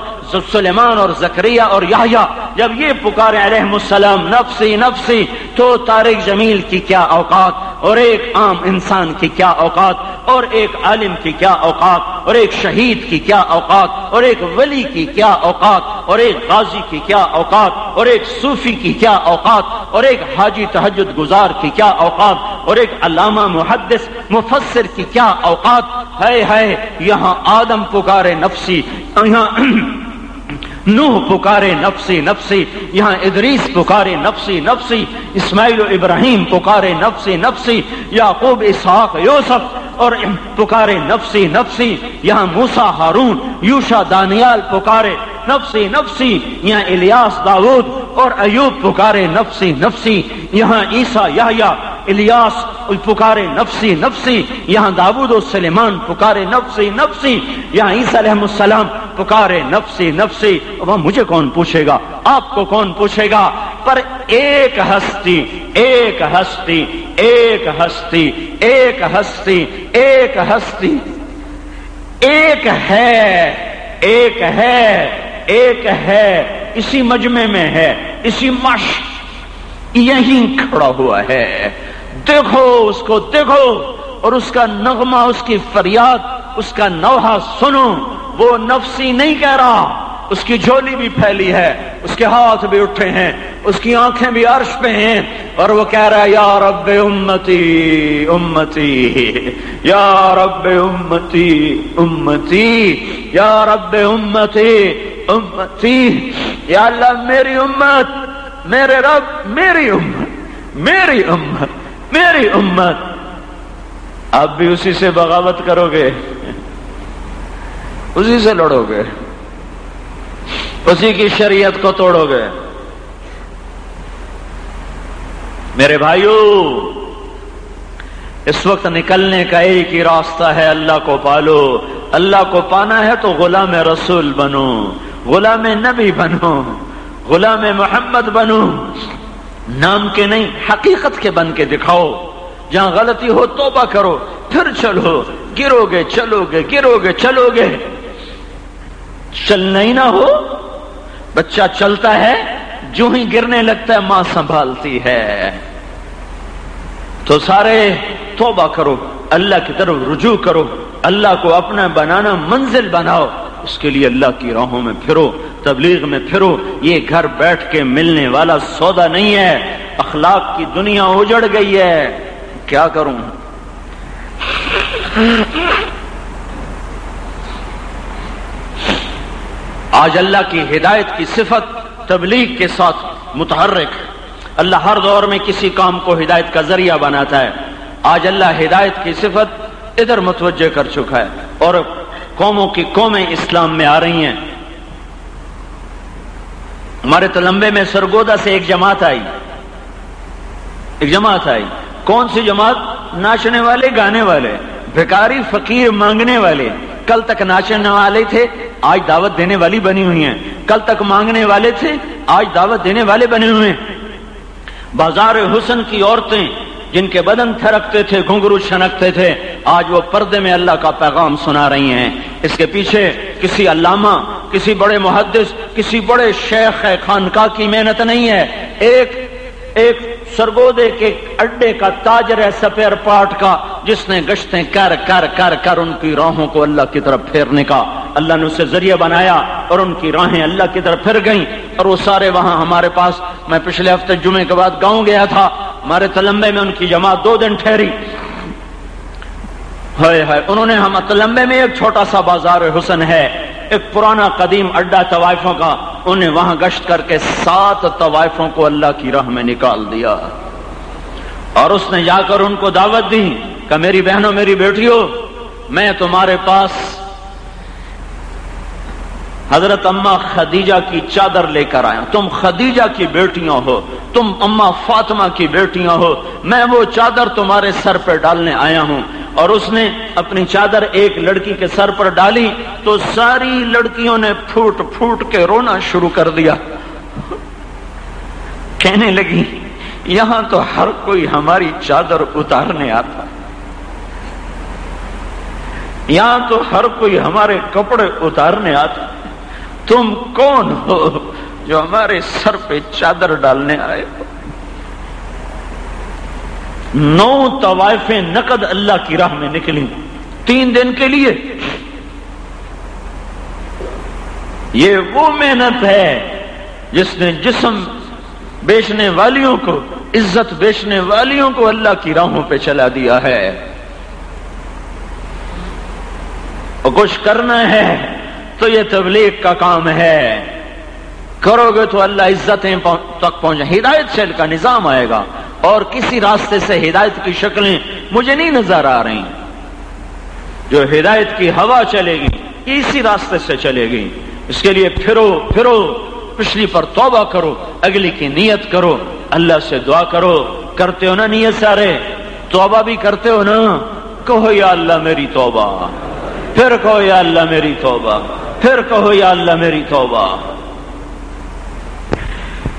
سلیمان اور زکریہ اور یحییٰ، جب یہ پکارے علیہ السلام، نفسی نفسی، تو طارق جمیل کی کیا اوقات، اور ایک عام انسان کی کیا اوقات، اور ایک عالم کی کیا اوقات، اور ایک شہید کی کیا اوقات، اور ایک ولی کی کیا اوقات، اور ایک غازی کی کیا اوقات، اور ایک صوفی کی کیا اوقات، اور ایک حاجی تہجد گزار کی کیا اوقات اور ایک علامہ محدث مفسر کی کیا اوقات؟ ہے ہے یہاں آدم پکارے نفسی، یہاں نوح پکارے نفسی نفسی، یہاں ادریس پکارے نفسی نفسی، اسماعیل و ابراہیم پکارے نفسی نفسی، یعقوب، اسحاق، یوسف، اور پکارے نفسی نفسی، یہاں موسا ہارون، یوشا، دانیال پکارے نفسی نفسی، یہاں الیاس، داود، اور ایوب پکارے نفسی نفسی، یہاں عیسیٰ یا الیاس پکارے نفسی نفسی، یہاں داود و سلیمان پکارے نفسی نفسی، یہاں عیسیٰ علیہ السلام پکارے نفسی نفسی وہ مجھے کون پوچھے گا؟ آپ کو کون پوچھے گا؟ پر ایک ہستی ایک ہستی ایک ہستی ایک ہستی ایک ہستی، ایک ہے ایک ہے ایک ہے، اسی مجمع میں ہے، اسی مش یہیں کھڑا ہوا ہے۔ دیکھو اس کو دیکھو اور اس کا نغمہ اس کی فریاد، اس کا نوحہ سنو۔ وہ نفسی نہیں کہہ رہا، اس کی جھولی بھی پھیلی ہے، اس کے ہاتھ بھی اٹھے ہیں، اس کی آنکھیں بھی عرش پہ ہیں۔ اور وہ کہہ رہا ہے، یا رب امتی امتی، یا رب امتی امتی، یا رب امتی امتی۔ یا اللہ، میری امت، میرے رب، میری امت میری امت۔ میری امت اب بھی اسی سے بغاوت کرو گے، اسی سے لڑو گے، اسی کی شریعت کو توڑو گے۔ میرے بھائیو، اس وقت نکلنے کا ایک ہی راستہ ہے، اللہ کو پالو۔ اللہ کو پانا ہے تو غلام رسول بنو، غلام نبی بنو، غلام محمد بنو۔ نام کے نہیں، حقیقت کے بن کے دکھاؤ۔ جہاں غلطی ہو، توبہ کرو۔ پھر چلو گرو گے چلو گے گرو گے چلو گے چلنا ہی نہ ہو۔ بچہ چلتا ہے جو ہی گرنے لگتا ہے، ماں سنبھالتی ہے۔ تو سارے توبہ کرو، اللہ کی طرف رجوع کرو۔ اللہ کو اپنا بنانا، منزل بناؤ۔ اس کے لیے اللہ کی راہوں میں پھرو، تبلیغ میں پھرو، یہ گھر بیٹھ کے ملنے والا سودا نہیں ہے، اخلاق کی دنیا اجڑ گئی ہے۔ کیا کروں؟ آج اللہ کی ہدایت کی صفت تبلیغ کے ساتھ متحرک اللہ ہر دور میں کسی کام کو ہدایت کا ذریعہ بناتا ہے۔ آج اللہ ہدایت کی صفت ادھر متوجہ کر چکا ہے اور قوموں کی قومیں اسلام میں آ رہی ہیں۔ ہمارے تلمبے میں سرگودا سے ایک جماعت آئی۔ ایک جماعت آئی۔ کون سی جماعت؟ ناچنے والے، گانے والے۔ بھکاری، فقیر مانگنے والے۔ کل تک ناچنے والے تھے، آج دعوت دینے والی بنی ہوئی ہیں۔ کل تک مانگنے والے تھے، آج دعوت دینے والے بنے ہوئے ہیں۔ بازار حسن کی عورتیں، جن کے بدن تھرکتے تھے، گھنگرو چھنکتے تھے۔ آج وہ پردے میں اللہ کا پیغام سنا رہی ہیں۔ اس کے پیچھے کسی علامہ، کسی بڑے محدث، کسی بڑے شیخ خانقاہ کی محنت نہیں ہے۔ ایک ایک سرگودے کے اڈے کا تاجر ہے سپیر پاٹ کا، جس نے گشتیں کر کر کر کر ان کی راہوں کو اللہ کی طرف پھیرنے کا۔ اللہ نے اسے ذریعہ بنایا اور ان کی راہیں اللہ کی طرف پھر گئیں۔ اور وہ سارے وہاں ہمارے پاس، میں پچھلے ہفتے جمعے کے بعد گاؤں گیا تھا۔ ہمارے تلمبے میں ان کی جماعت دو دن ٹھہری۔ انہوں نے ہم تلمبے میں ایک چھوٹا سا بازار حسن ہے، ایک پرانا قدیم اڈا طوائفوں کا، انہیں وہاں گشت کر کے سات طوائفوں کو اللہ کی راہ میں نکال دیا۔ اور اس نے جا کر ان کو دعوت دی کہ میری بہنوں، میری بیٹیوں، میں تمہارے پاس حضرت اما خدیجہ کی چادر لے کر آیا۔ تم خدیجہ کی بیٹیاں ہو، تم اما فاطمہ کی بیٹیاں ہو، میں وہ چادر تمہارے سر پہ ڈالنے آیا ہوں۔ اور اس نے اپنی چادر ایک لڑکی کے سر پر ڈالی تو ساری لڑکیوں نے پھوٹ پھوٹ کے رونا شروع کر دیا۔ کہنے لگی، یہاں تو ہر کوئی ہماری چادر اتارنے آتا۔ یہاں تو ہر کوئی ہمارے کپڑے اتارنے آتا۔ تم کون ہو جو ہمارے سر پہ چادر ڈالنے آئے ہو؟ نو طوائفیں نقد اللہ کی راہ میں نکلی تین دن کے لیے۔ یہ وہ محنت ہے جس نے جسم بیچنے والیوں کو، عزت بیچنے والیوں کو اللہ کی راہوں پہ چلا دیا ہے۔ اور کچھ کرنا ہے تو یہ تبلیغ کا کام ہے۔ کرو گے تو اللہ عزتیں تک پہنچے ہدایت شیل کا نظام آئے گا۔ اور کسی راستے سے ہدایت کی شکلیں مجھے نہیں نظر آ رہی۔ جو ہدایت کی ہوا چلے گی، اسی راستے سے چلے گی۔ اس کے لیے پھرو پھرو، پچھلی پر توبہ کرو، اگلی کی نیت کرو۔ اللہ سے دعا کرو۔ کرتے ہو نا نیت سارے؟ توبہ بھی کرتے ہو نا؟ کہو یا اللہ میری توبہ۔ پھر کہو یا اللہ میری توبہ۔ پھر کہو یا اللہ میری توبہ۔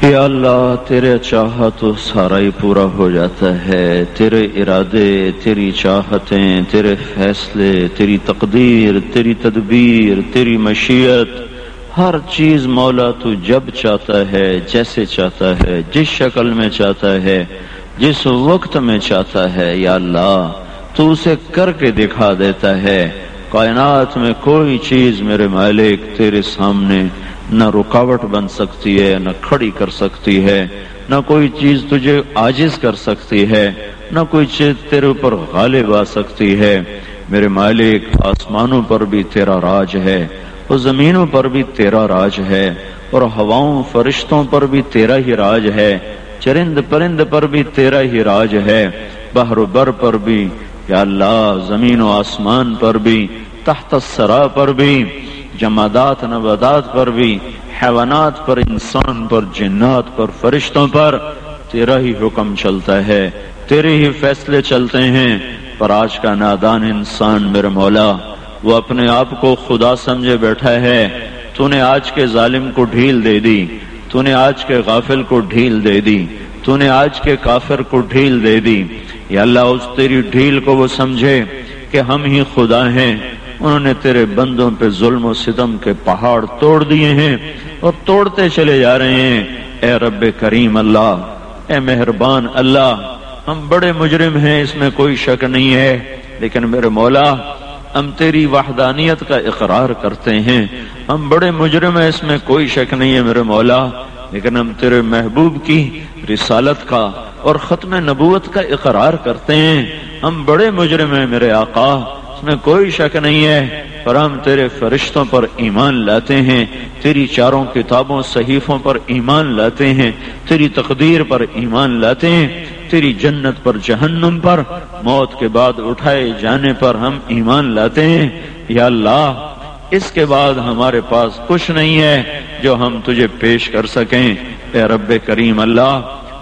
یا اللہ، تیرے چاہ تو سارا ہی پورا ہو جاتا ہے۔ تیرے ارادے، تیری چاہتیں، تیرے فیصلے، تیری تقدیر، تیری تدبیر، تیری مشیت۔ ہر چیز مولا تو جب چاہتا ہے، جیسے چاہتا ہے، جس شکل میں چاہتا ہے، جس وقت میں چاہتا ہے۔ یا اللہ، تو اسے کر کے دکھا دیتا ہے۔ کائنات میں کوئی چیز میرے مالک، تیرے سامنے نہ رکاوٹ بن سکتی ہے، نہ کھڑی کر سکتی ہے، نہ کوئی چیز تجھے آجز کر سکتی ہے، نہ کوئی چیز تیرے اوپر غالب آ سکتی ہے۔ میرے مالک، آسمانوں پر بھی تیرا راج ہے، اور زمینوں پر بھی تیرا راج ہے، اور ہواؤں فرشتوں پر بھی تیرا ہی راج ہے، چرند پرند پر بھی تیرا ہی راج ہے بہر و بر پر بھی، یا اللہ، زمین و آسمان پر بھی، تحت السرا پر بھی۔ جمادات نبادات پر بھی، حیوانات پر، انسان پر، جنات پر، فرشتوں پر تیرا ہی حکم چلتا ہے، تیرے ہی فیصلے چلتے ہیں۔ پر آج کا نادان انسان میرے مولا، وہ اپنے آپ کو خدا سمجھے بیٹھا ہے۔ تو نے آج کے ظالم کو ڈھیل دے دی تو نے آج کے غافل کو ڈھیل دے دی تو نے آج کے کافر کو ڈھیل دے دی۔ یا اللہ، اس تیری ڈھیل کو وہ سمجھے کہ ہم ہی خدا ہیں۔ انہوں نے تیرے بندوں پہ ظلم و ستم کے پہاڑ توڑ دیے ہیں اور توڑتے چلے جا رہے ہیں۔ اے رب کریم اللہ، اے مہربان اللہ، ہم بڑے مجرم ہیں، اس میں کوئی شک نہیں ہے۔ لیکن میرے مولا، ہم تیری وحدانیت کا اقرار کرتے ہیں۔ ہم بڑے مجرم ہیں، اس میں کوئی شک نہیں ہے میرے مولا۔ لیکن ہم تیرے محبوب کی رسالت کا اور ختم نبوت کا اقرار کرتے ہیں۔ ہم بڑے مجرم ہیں میرے آقا۔ اس میں کوئی شک نہیں ہے۔ پر ہم تیرے فرشتوں پر ایمان لاتے ہیں۔ تیری چاروں کتابوں، صحیفوں پر ایمان لاتے ہیں۔ تیری تقدیر پر ایمان لاتے ہیں۔ تیری جنت پر جہنم پر، موت کے بعد اٹھائے جانے پر ہم ایمان لاتے ہیں۔ یا اللہ، اس کے بعد ہمارے پاس کچھ نہیں ہے جو ہم تجھے پیش کر سکیں۔ اے رب کریم اللہ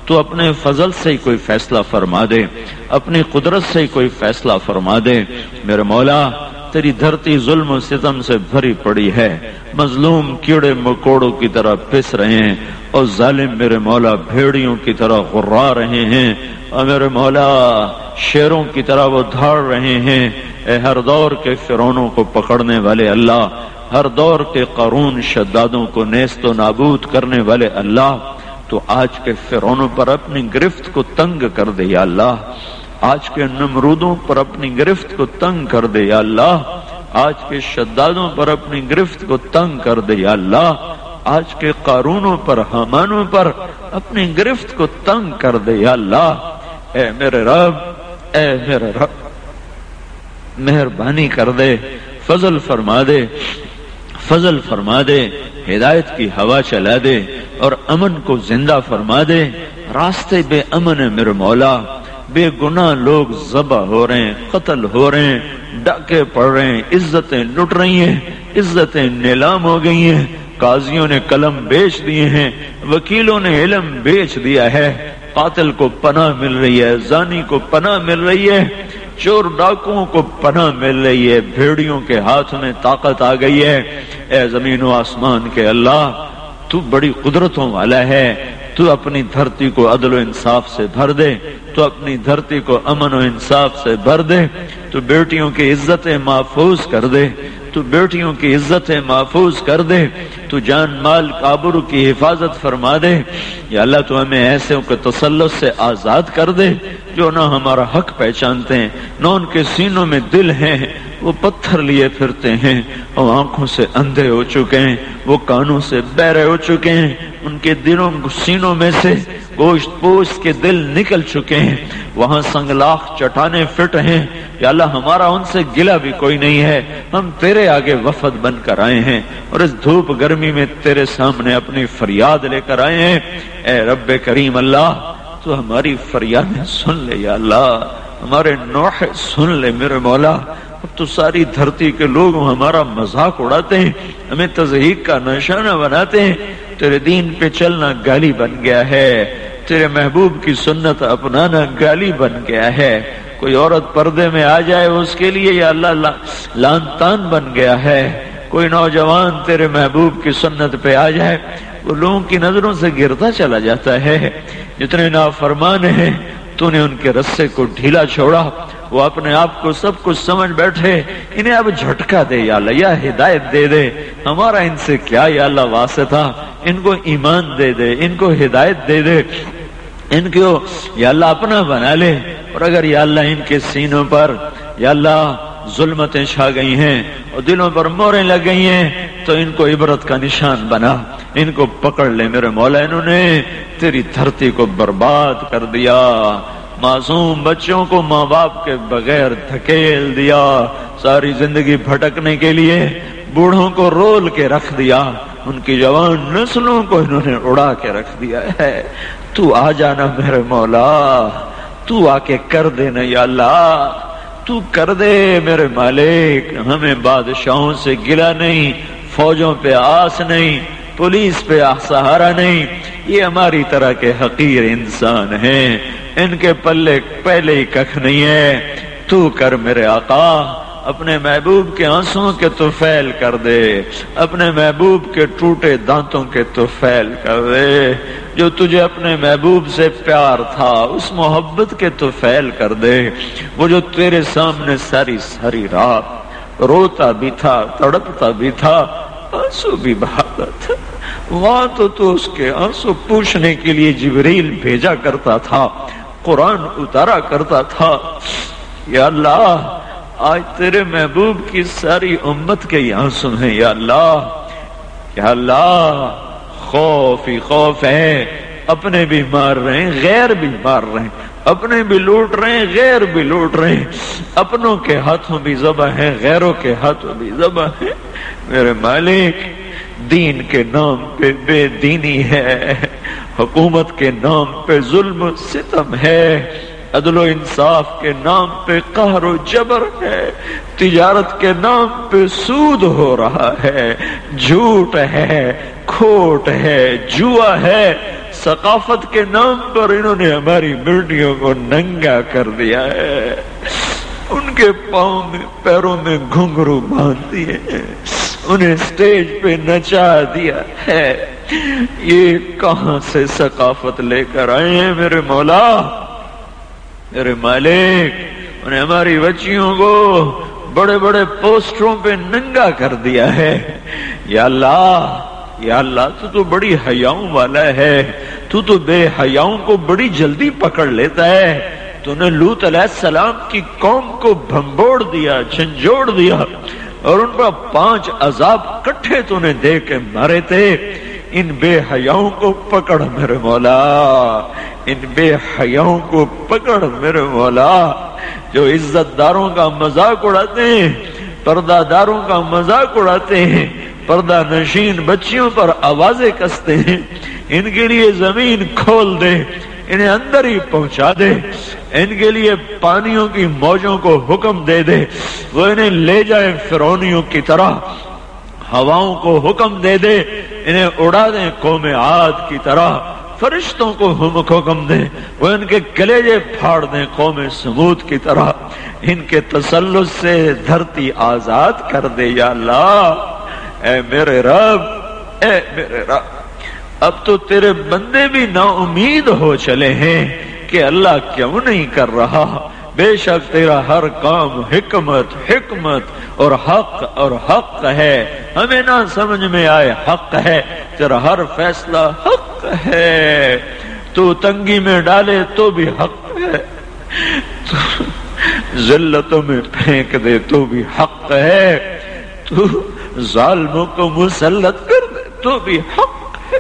تو اپنے فضل سے ہی کوئی فیصلہ فرما دے، اپنی قدرت سے ہی کوئی فیصلہ فرما دے۔ میرے مولا، تیری دھرتی ظلم و ستم سے بھری پڑی ہے۔ مظلوم کیڑے مکوڑوں کی طرح پس رہے ہیں اور ظالم میرے مولا بھیڑیوں کی طرح غرا رہے ہیں۔ اور میرے مولا، شیروں کی طرح وہ دھاڑ رہے ہیں۔ اے ہر دور کے فرونوں کو پکڑنے والے اللہ، ہر دور کے قارون شدادوں کو نیست و نابود کرنے والے اللہ تو آج کے فرونوں پر اپنی گرفت کو تنگ کر دے یا اللہ۔ آج کے نمرودوں پر اپنی گرفت کو تنگ کر دے یا اللہ۔ آج کے شدادوں پر اپنی گرفت کو تنگ کر دے یا اللہ۔ آج کے قارونوں پر، حمانوں پر اپنی گرفت کو تنگ کر دے یا اللہ۔ اے میرے رب، اے میرے رب، مہربانی کر دے، فضل فرما دے، فضل فرما دے، ہدایت کی ہوا چلا دے۔ اور امن کو زندہ فرما دے۔ راستے بے امن ہے میرے مولا۔ بے گناہ لوگ ذبح ہو رہے ہیں، قتل ہو رہے ہیں، ڈاکے پڑ رہے ہیں، عزتیں لٹ رہی ہیں، عزتیں نیلام ہو گئی ہیں۔ قاضیوں نے قلم بیچ دیے ہیں، وکیلوں نے علم بیچ دیا ہے۔ قاتل کو پناہ مل رہی ہے، زانی کو پناہ مل رہی ہے۔ چور ڈاکوں کو پناہ مل رہی ہے۔ بھیڑیوں کے ہاتھ میں طاقت آ گئی ہے۔ اے زمین و آسمان کے اللہ تو بڑی قدرتوں والا ہے، تو اپنی دھرتی کو عدل و انصاف سے بھر دے، تو اپنی دھرتی کو امن و انصاف سے بھر دے، تو بیٹیوں کی عزتیں محفوظ کر دے، تو بیٹیوں کی عزتیں محفوظ کر دے تو جان مال کابر کی حفاظت فرما دے۔ یا اللہ تو ہمیں ایسے کے تسلط سے آزاد کر دے جو نہ ہمارا حق پہچانتے ہیں، نہ ان کے سینوں میں دل ہیں، وہ پتھر لیے پھرتے ہیں۔ وہ آنکھوں سے اندھے ہو چکے ہیں، وہ کانوں سے بہرے ہو چکے ہیں۔ ان کے دلوں، سینوں میں سے گوشت پوش کے دل نکل چکے ہیں۔ وہاں سنگلاخ چٹانے فٹ ہیں۔ یا اللہ، ہمارا ان سے گلا بھی کوئی نہیں ہے۔ ہم تیرے آگے وفد بن کر آئے ہیں۔ اور اس دھوپ گرمی میں تیرے سامنے اپنی فریاد لے کر آئے ہیں۔ اے رب کریم اللہ، تو ہماری فریادیں سن لے یا اللہ، ہمارے نوح سن لے میرے مولا۔ اب تو ساری دھرتی کے لوگ ہمارا مذاق اڑاتے ہیں، ہمیں تزہیق کا نشانہ بناتے ہیں۔ تیرے دین پہ چلنا گالی بن گیا ہے، تیرے محبوب کی سنت اپنانا گالی بن گیا ہے۔ کوئی عورت پردے میں آ جائے اس کے لیے یا اللہ لان تان بن گیا ہے۔ کوئی نوجوان تیرے محبوب کی سنت پہ آ جائے، وہ لوگوں کی نظروں سے گرتا چلا جاتا ہے۔ جتنے نافرمان ہیں، تو نے ان کے رسے کو ڈھیلا چھوڑا۔ وہ اپنے آپ کو سب کچھ سمجھ بیٹھے، انہیں اب جھٹکا دے یا اللہ یا ہدایت دے دے۔ ہمارا ان سے کیا یا اللہ واسطہ؟ ان کو ایمان دے دے، ان کو ہدایت دے دے۔ ان کو یا اللہ اپنا بنا لے۔ اور اگر یا اللہ ان کے سینوں پر، یا اللہ ظلمتیں چھا گئی ہیں اور دلوں پر موریں لگ گئی ہیں، تو ان کو عبرت کا نشان بنا۔ ان کو پکڑ لے میرے مولا، انہوں نے تیری دھرتی کو برباد کر دیا۔ معصوم بچوں کو ماں باپ کے بغیر دھکیل دیا۔ ساری زندگی بھٹکنے کے لیے بوڑھوں کو رول کے رکھ دیا۔ ان کی جوان نسلوں کو انہوں نے اڑا کے رکھ دیا ہے۔ تو آ جانا میرے مولا، تو آ کے کر دینا یا اللہ۔ تو کر دے میرے مالک، ہمیں بادشاہوں سے گلا نہیں، فوجوں پہ آس نہیں، پولیس پہ سہارا نہیں۔ یہ ہماری طرح کے حقیر انسان ہیں۔ ان کے پلے پہلے ہی ککھ نہیں ہے۔ تو کر میرے آقا، اپنے محبوب کے آنسوں کے تو فیل کر دے۔ اپنے محبوب کے ٹوٹے دانتوں کے تو فیل کر دے۔ جو تجھے اپنے محبوب سے پیار تھا، اس محبت کے تو فیل کر دے۔ وہ جو تیرے سامنے ساری ساری رات روتا بھی تھا، تڑپتا بھی تھا، آنسو بھی بہاتا تھا۔ وہاں تو تو اس کے آنسو پوچھنے کے لیے جبریل بھیجا کرتا تھا، قرآن اتارا کرتا تھا۔ یا اللہ، آج تیرے محبوب کی ساری امت کے یہاں سنیں یا اللہ یا اللہ خوف ہی خوف ہے۔ اپنے بھی مار رہے ہیں، غیر بھی مار رہے ہیں۔ اپنے بھی لوٹ رہے ہیں، غیر بھی لوٹ رہے ہیں۔ اپنوں کے ہاتھوں بھی ذبح ہے، غیروں کے ہاتھوں بھی ذبح ہے۔ میرے مالک، دین کے نام پہ بے دینی ہے۔ حکومت کے نام پہ ظلم ستم ہے۔ عدل و انصاف کے نام پہ قہر و جبر ہے۔ تجارت کے نام پہ سود ہو رہا ہے۔ جھوٹ ہے۔ کھوٹ ہے، جوا ہے۔ ثقافت کے نام پر انہوں نے ہماری ملٹیوں کو ننگا کر دیا ہے۔ ان کے پاؤں میں، پیروں میں گھنگرو باندھ دیے انہیں سٹیج پہ نچا دیا ہے۔ یہ کہاں سے ثقافت لے کر آئے ہیں میرے مولا؟ میرے مالک، انہیں ہماری بچیوں کو بڑے بڑے پوسٹروں پہ ننگا کر دیا ہے۔ یا اللہ یا اللہ، تو تو بڑی حیاؤں والا ہے۔ تو تو بے حیاؤں کو بڑی جلدی پکڑ لیتا ہے۔ تو نے لوت علیہ السلام کی قوم کو بھمبوڑ دیا، جھنجھوڑ دیا۔ اور ان پر پانچ عذاب کٹھے تو نے دے کے مارے تھے۔ ان بے حیاؤں کو پکڑ میرے مولا۔ ان بے حیاؤں کو پکڑ میرے مولا۔ جو عزت داروں کا مذاق اڑاتے ہیں، پردہ داروں کا مذاق اڑاتے ہیں پردہ نشین بچیوں پر آوازیں کستے ہیں۔ ان کے لیے زمین کھول دے، انہیں اندر ہی پہنچا دے۔ ان کے لیے پانیوں کی موجوں کو حکم دے دے۔ وہ انہیں لے جائے فرونیوں کی طرح۔ ہواؤں کو حکم دے دے، انہیں اڑا دیں قوم عاد کی طرح۔ فرشتوں کو حکم دے وہ ان کے کلیجے پھاڑ دیں قوم سمود کی طرح۔ ان کے تسلس سے دھرتی آزاد کر دے یا اللہ۔ اے میرے رب، اے میرے رب، اب تو تیرے بندے بھی نا امید ہو چلے ہیں کہ اللہ کیوں نہیں کر رہا؟ بے شک تیرا ہر کام حکمت حکمت اور حق اور حق ہے۔ ہمیں نہ سمجھ میں آئے حق ہے، تیرا ہر فیصلہ حق ہے۔ تو تنگی میں ڈالے تو بھی حق ہے۔ ذلتوں میں پھینک دے تو بھی حق ہے۔ تو ظالموں کو مسلط کر دے، تو بھی حق ہے۔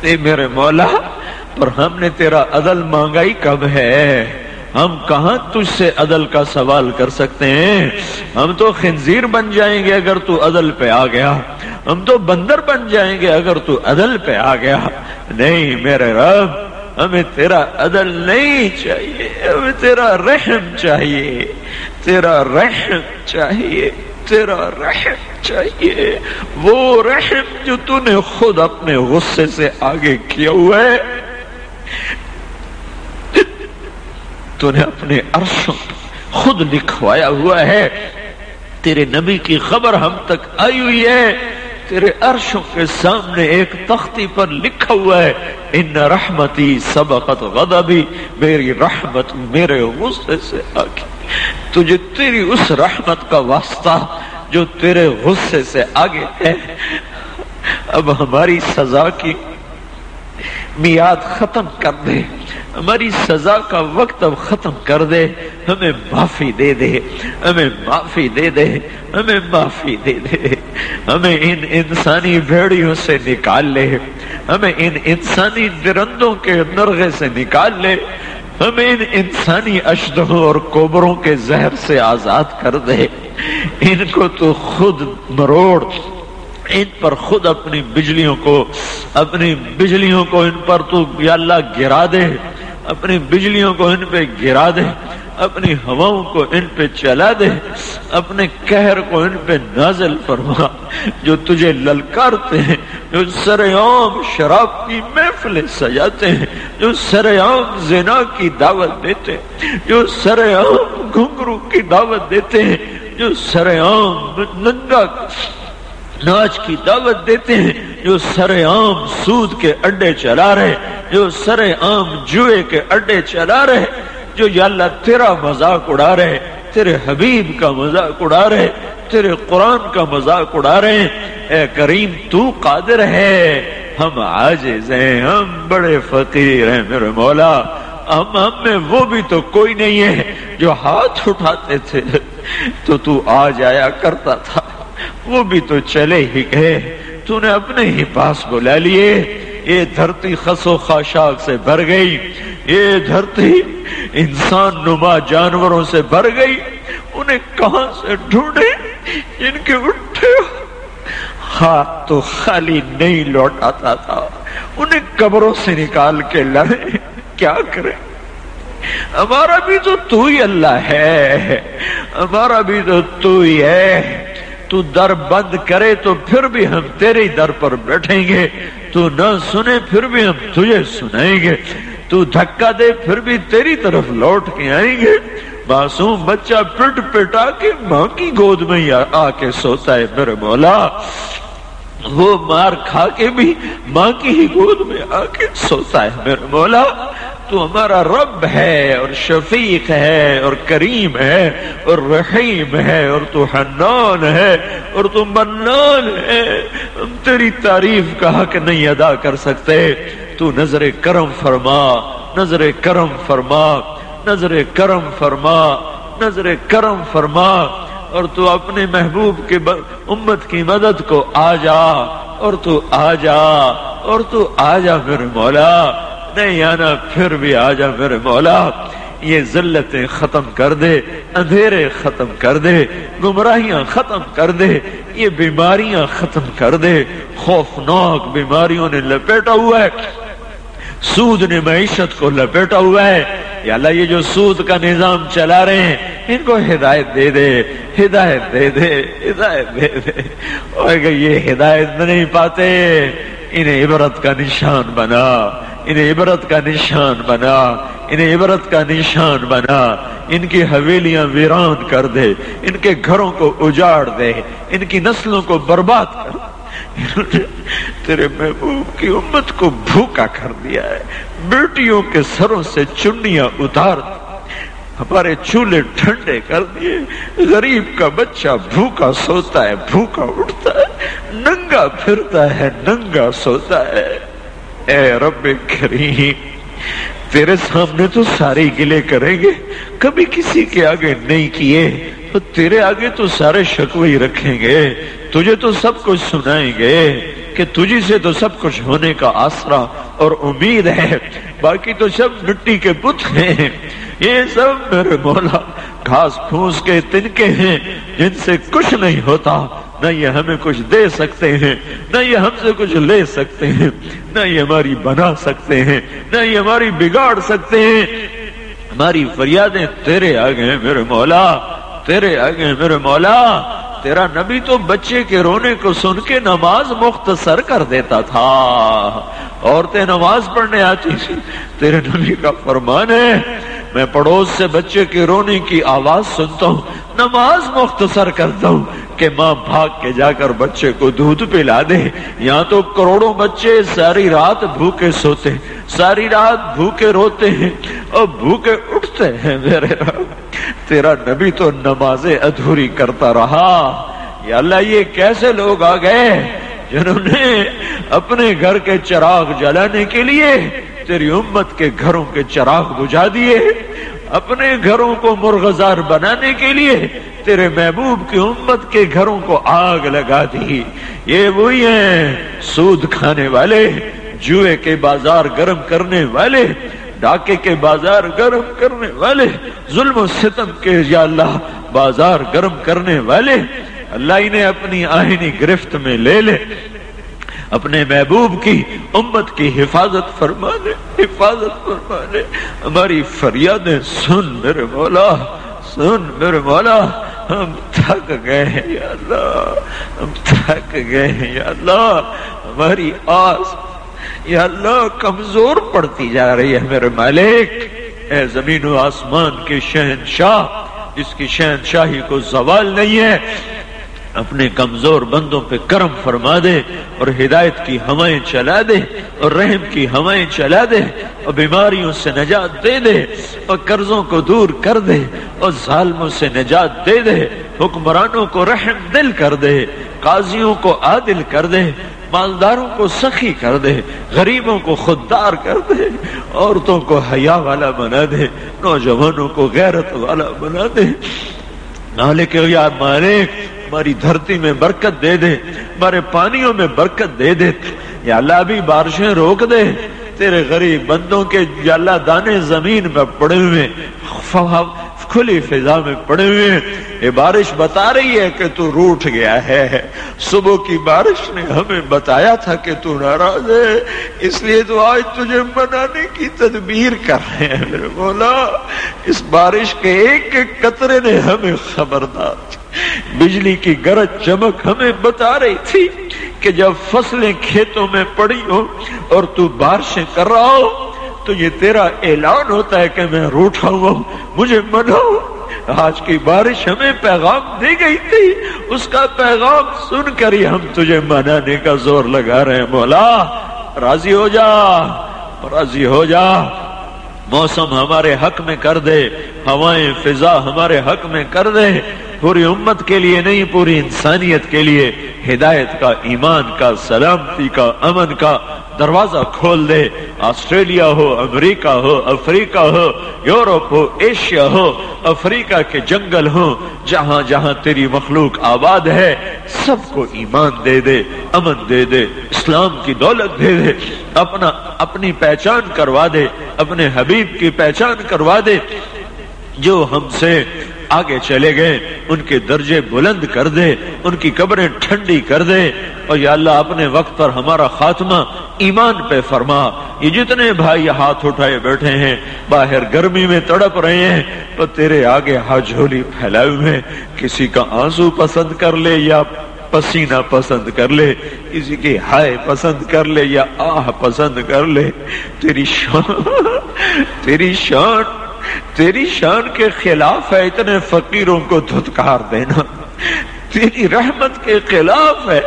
اے میرے مولا پر ہم نے تیرا عدل مانگائی کب ہے؟ ہم کہاں تجھ سے عدل کا سوال کر سکتے ہیں؟ ہم تو خنزیر بن جائیں گے اگر تو عدل پہ آ گیا۔ ہم تو بندر بن جائیں گے اگر تو عدل پہ آ گیا۔ نہیں میرے رب، ہمیں تیرا عدل نہیں چاہیے، ہمیں تیرا رحم چاہیے، تیرا رحم چاہیے۔ تیرا رحم چاہیے۔ وہ رحم جو تو نے خود اپنے غصے سے آگے کیا ہوا ہے تو نے اپنے عرشوں خود لکھوایا ہوا ہے۔ تیرے نبی کی خبر ہم تک آئی ہوئی ہے۔ تیرے عرشوں کے سامنے ایک تختی پر لکھا ہوا ہے، ان رحمتی سبقت غضبی، میری رحمت میرے غصے سے آگے تجھے تیری اس رحمت کا واسطہ جو تیرے غصے سے آگے ہے۔ اب ہماری سزا کی میاد ختم کر دے۔ ہماری سزا کا وقت اب ختم کر دے۔ ہمیں معافی دے دے۔ ہمیں معافی دے دے۔ ہمیں معافی دے دے۔ ہمیں ان انسانی بھیڑیوں سے نکال لے۔ ہمیں ان انسانی درندوں کے نرغے سے نکال لے۔ ہمیں ان انسانی اشدوں اور کوبروں کے زہر سے آزاد کر دے۔ ان کو تو خود مروڑ، ان پر خود اپنی بجلیوں کو، اپنی بجلیوں کو ان پر تو یا اللہ گرا دے، اپنی بجلیوں کو ان پہ گرا دے۔ اپنی ہواؤں کو ان پہ چلا دے، اپنے کہر کو ان پہ نازل فرما، جو تجھے للکارتے ہیں، جو سر عام شراب کی محفلیں سجاتے ہیں، جو سر عام زنا کی دعوت دیتے ہیں، جو سر عام گھنگرو کی دعوت دیتے ہیں، جو سر عام ننگا ناچ کی دعوت دیتے ہیں، جو سر عام سود کے اڈے چلا رہے، جو سر عام جوئے کے اڈے چلا رہے جو یا اللہ تیرا مذاق اڑا رہے تیرے حبیب کا مذاق اڑا رہے تیرے قرآن کا مذاق اڑا رہے اے کریم تو قادر ہے، ہم عاجز ہیں، ہم بڑے فقیر ہیں میرے مولا، ہم ہم میں وہ بھی تو کوئی نہیں ہے جو ہاتھ اٹھاتے تھے، تو تو آ جایا کرتا تھا، وہ بھی تو چلے ہی گئے، تو نے اپنے ہی پاس بلا لیے، یہ دھرتی خسو خاشاک سے بھر گئی یہ دھرتی انسان نما جانوروں سے بھر گئی، انہیں کہاں سے ڈھونڈے؟ ان کے اٹھے۔ ہاتھ تو خالی نہیں لوٹاتا تھا، انہیں قبروں سے نکال کے لڑے۔ کیا کرے؟ ہمارا بھی تو تو ہی اللہ ہے، ہمارا بھی تو تو ہی ہے۔ تو در بند کرے تو پھر بھی ہم تیرے در پر بیٹھیں گے۔ تو نہ سنے پھر بھی ہم تجھے سنائیں گے۔ تو دھکا دے پھر بھی تیری طرف لوٹ کے آئیں گے۔ معصوم بچہ پٹ پٹا کے ماں کی گود میں آ کے سوتا ہے میرے مولا۔ وہ مار کھا کے بھی ماں کی ہی گود میں آ کے سوتا ہے میرے مولا۔ تو ہمارا رب ہے اور شفیق ہے اور کریم ہے اور رحیم ہے اور تو حنان ہے اور تو منان ہے۔ ہم تیری تعریف کا حق نہیں ادا کر سکتے۔ تو نظر کرم فرما، نظر کرم فرما، نظر کرم فرما، نظر کرم فرما۔ اور تو اپنے محبوب کے امت کی مدد کو آ جا۔ اور تو آ جا۔ اور تو آ جا میرے مولا۔ نہیں آنا، پھر بھی آ جا میرے مولا، یہ ذلتیں ختم کر دے، اندھیرے ختم کر دے، گمراہیاں ختم کر دے، یہ بیماریاں ختم کر دے۔ خوفناک بیماریوں نے لپیٹا ہوا ہے۔ سود نے معیشت کو لپیٹا ہوا ہے۔ یا اللہ، یہ جو سود کا نظام چلا رہے ہیں، ان کو ہدایت دے دے، ہدایت دے دے، ہدایت دے دے۔ اور یہ ہدایت نہیں پاتے، انہیں عبرت کا نشان بنا۔ انہیں عبرت کا نشان بنا، انہیں عبرت کا نشان بنا۔ ان کی حویلیاں ویران کر دے، ان کے گھروں کو اجاڑ دے، ان کی نسلوں کو برباد کر۔ دے تیرے محبوب کی امت کو بھوکا کر دیا ہے، بیٹیوں کے سروں سے چنیاں اتار ہمارے چولہے ٹھنڈے کر دیے۔ غریب کا بچہ بھوکا سوتا ہے، بھوکا اٹھتا ہے، ننگا پھرتا ہے، ننگا سوتا ہے۔ اے رب کریم، تیرے سامنے تو سارے گلے کریں گے، کبھی کسی کے آگے نہیں کیے، تو تیرے آگے تو سارے شکوی رکھیں گے، تجھے تو سب کچھ سنائیں گے، کہ تجھی سے تو سب کچھ ہونے کا آسرا اور امید ہے، باقی تو سب مٹی کے بت ہیں۔ یہ سب میرے مولا، گھاس پھوس کے تنکے ہیں، جن سے کچھ نہیں ہوتا۔ نہ یہ ہمیں کچھ دے سکتے ہیں، نہ یہ ہم سے کچھ لے سکتے ہیں، نہ یہ ہماری بنا سکتے ہیں، نہ یہ ہماری بگاڑ سکتے ہیں۔ ہماری فریادیں تیرے آگے ہیں میرے مولا، تیرے آگے میرے مولا۔ تیرا نبی تو بچے کے رونے کو سن کے نماز مختصر کر دیتا تھا۔ عورتیں نماز پڑھنے آتی تھی تیرے نبی کا فرمان ہے۔ میں پڑوس سے بچے کے رونے کی آواز سنتا ہوں، نماز مختصر کرتا ہوں کہ ماں بھاگ کے جا کر بچے کو دودھ پلا دے۔ یہاں تو کروڑوں بچے ساری رات بھوکے سوتے ساری رات بھوکے روتے ہیں، اور بھوکے اٹھتے ہیں۔ میرے تیرا نبی تو نمازیں ادھوری کرتا رہا۔ یا اللہ، یہ کیسے لوگ آ گئے؟ جنہوں نے اپنے گھر کے چراغ جلانے کے لیے تیری امت کے گھروں کے چراغ بجھا دیے اپنے گھروں کو مرغزار بنانے کے لیے تیرے محبوب کی امت کے گھروں کو آگ لگا دی۔ یہ وہی ہیں سود کھانے والے، جوئے کے بازار گرم کرنے والے، ڈاکے کے بازار گرم کرنے والے، ظلم و ستم کے یا اللہ بازار گرم کرنے والے۔ اللہ انہیں اپنی آہنی گرفت میں لے لے۔ اپنے محبوب کی امت کی حفاظت فرما دے، حفاظت فرما دے۔ ہماری فریادیں سن میرے مولا، سن میرے مولا۔ ہم تھک گئے ہیں یا اللہ، ہم تھک گئے ہیں یا اللہ۔ ہماری آس یا اللہ کمزور پڑتی جا رہی ہے میرے مالک۔ اے زمین و آسمان کے شہنشاہ، جس کی شہنشاہی کو زوال نہیں ہے اپنے کمزور بندوں پہ کرم فرما دے اور ہدایت کی ہوائیں چلا دے اور رحم کی ہوائیں چلا دے اور بیماریوں سے نجات دے دے اور قرضوں کو دور کر دے اور ظالموں سے نجات دے دے، حکمرانوں کو رحم دل کر دے، قاضیوں کو عادل کر دے، مالداروں کو سخی کر دے، غریبوں کو خوددار کر دے، عورتوں کو حیا والا بنا دے، نوجوانوں کو غیرت والا بنا دے۔ مالک یا مالک ہماری دھرتی میں برکت دے دے ہمارے پانیوں میں برکت دے دے۔ یا اللہ بھی بارشیں روک دے۔ تیرے غریب بندوں کے یا اللہ دانے زمین میں پڑے ہوئے کھلی فضا میں پڑے ہوئے۔ یہ بارش بتا رہی ہے کہ تو روٹ گیا ہے۔ صبح کی بارش نے ہمیں بتایا تھا کہ تو ناراض ہے۔ اس لیے تو آج تجھے منانے کی تدبیر کر رہے ہیں۔ میرے بولا، اس بارش کے ایک ایک قطرے نے ہمیں خبردار بجلی کی گرج چمک ہمیں بتا رہی تھی کہ جب فصلیں کھیتوں میں پڑی ہو اور تو بارشیں کر رہا ہو تو یہ تیرا اعلان ہوتا ہے کہ میں روٹا ہوا ہوں، مجھے مناؤ آج کی بارش ہمیں پیغام دی گئی تھی، اس کا پیغام سن کر ہی ہم تجھے منانے کا زور لگا رہے ہیں۔ مولا، راضی ہو جا، راضی ہو جا۔ موسم ہمارے حق میں کر دے، ہوائیں فضا ہمارے حق میں کر دے۔ پوری امت کے لیے نہیں، پوری انسانیت کے لیے ہدایت کا، ایمان کا، سلامتی کا، امن کا دروازہ کھول دے۔ آسٹریلیا ہو، امریکہ ہو، افریقہ ہو، یورپ ہو، ایشیا ہو، افریقہ کے جنگل ہو، جہاں جہاں تیری مخلوق آباد ہے، سب کو ایمان دے دے، امن دے دے، اسلام کی دولت دے دے، اپنا، اپنی پہچان کروا دے، اپنے حبیب کی پہچان کروا دے۔ جو ہم سے آگے چلے گئے، ان کے درجے بلند کر دے، ان کی قبریں ٹھنڈی کر دے۔ اور یا اللہ، اپنے وقت پر ہمارا خاتمہ ایمان پہ فرما۔ یہ جتنے بھائی ہاتھ اٹھائے بیٹھے ہیں، باہر گرمی میں تڑپ رہے ہیں، تو تیرے آگے ہاتھ جھولی پھیلائے ہوئے کسی کا آنسو پسند کر لے یا پسینہ پسند کر لے، کسی کی ہائے پسند کر لے یا آہ پسند کر لے۔ تیری شان تیری شان۔ تیری شان کے خلاف ہے، اتنے فقیروں کو دھتکار دینا۔ تیری رحمت کے خلاف ہے،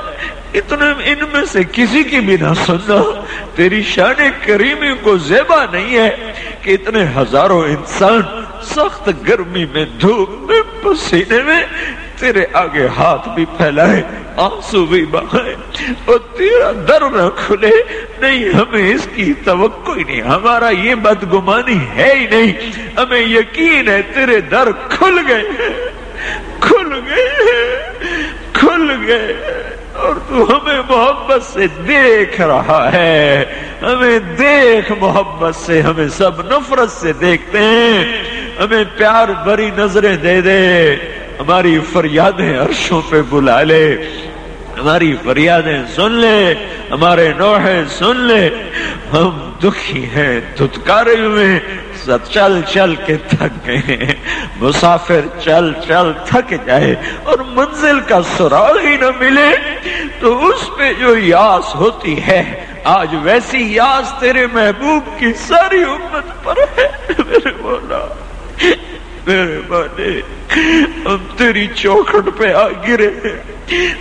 اتنے ان میں سے کسی کی بھی نہ سننا۔ تیری شان کریمی کو زیبا نہیں ہے کہ اتنے ہزاروں انسان سخت گرمی میں دھوپ میں پسینے میں تیرے آگے ہاتھ بھی پھیلائے، آنسو بھی بہائے اور تیرا در نہ کھلے۔ نہیں، ہمیں اس کی توقع ہی نہیں، ہمارا یہ بدگمانی ہے ہی نہیں۔ ہمیں یقین ہے تیرے در کھل گئے کھل گئے کھل گئے۔ اور تو ہمیں محبت سے دیکھ رہا ہے۔ ہمیں دیکھ محبت سے، ہمیں سب نفرت سے دیکھتے ہیں۔ ہمیں پیار بری نظریں دے دے۔ ہماری فریادیں عرشوں پہ بلا لے، ہماری فریادیں سن لے، ہمارے نوحے سن لے۔ ہم دکھی ہیں دھتکارے ہوئے چل چل کے تھک گئے۔ مسافر چل چل تھک جائے اور منزل کا سراغ ہی نہ ملے۔ تو اس پہ جو یاس ہوتی ہے، آج ویسی یاس تیرے محبوب کی ساری امت پر ہے۔ میرے مولا میرے بانے، ہم تیری چوکھٹ پہ آ گرے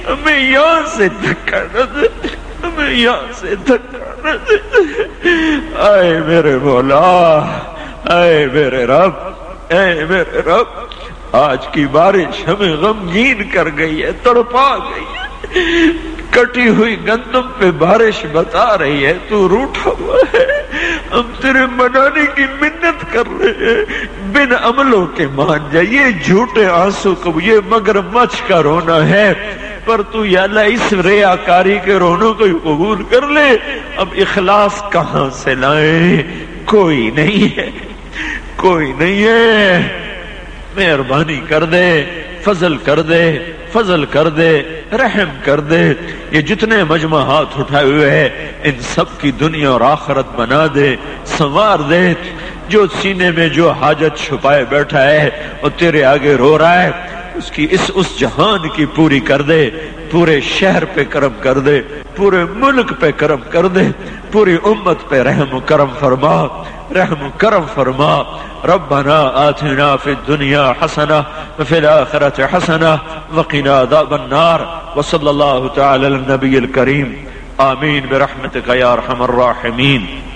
ہمیں یہاں سے دھکا نہ دے ہمیں یہاں سے دھکا نہ دے آئے میرے مولا، آئے میرے رب اے میرے رب۔ آج کی بارش ہمیں غمگین کر گئی ہے، تڑپا گئی ہے۔ کٹی ہوئی گندم پہ بارش بتا رہی ہے، تو روٹا ہوا ہے۔ ہم تیرے منانے کی منت کر رہے ہیں۔ بن عملوں کے مان جائے یہ جھوٹے آنسو کو یہ مگر مچ کا رونا ہے۔ پر تو یا اللہ، اس ریا کاری کے رونوں کو قبول کر لے۔ اب اخلاص کہاں سے لائیں؟ کوئی نہیں ہے۔ کوئی نہیں ہے۔ مہربانی کر دے، فضل کر دے۔ فضل کر دے، رحم کر دے۔ یہ جتنے مجمع ہاتھ اٹھائے ہوئے ہیں، ان سب کی دنیا اور آخرت بنا دے، سنوار دے۔ جو سینے میں جو حاجت چھپائے بیٹھا ہے، وہ تیرے آگے رو رہا ہے۔ اس کی اس اس جہان کی پوری کر دے، پورے شہر پہ کرم کر دے، پورے ملک پہ کرم کر دے، پوری امت پہ رحم و کرم فرما، رحم و کرم فرما۔ ربنا آتنا في الدنيا حسنة وفي الآخرة حسنة وقنا عذاب النار۔ وصلى الله تعالى النبي الكريم آمين برحمتك يا أرحم الراحمين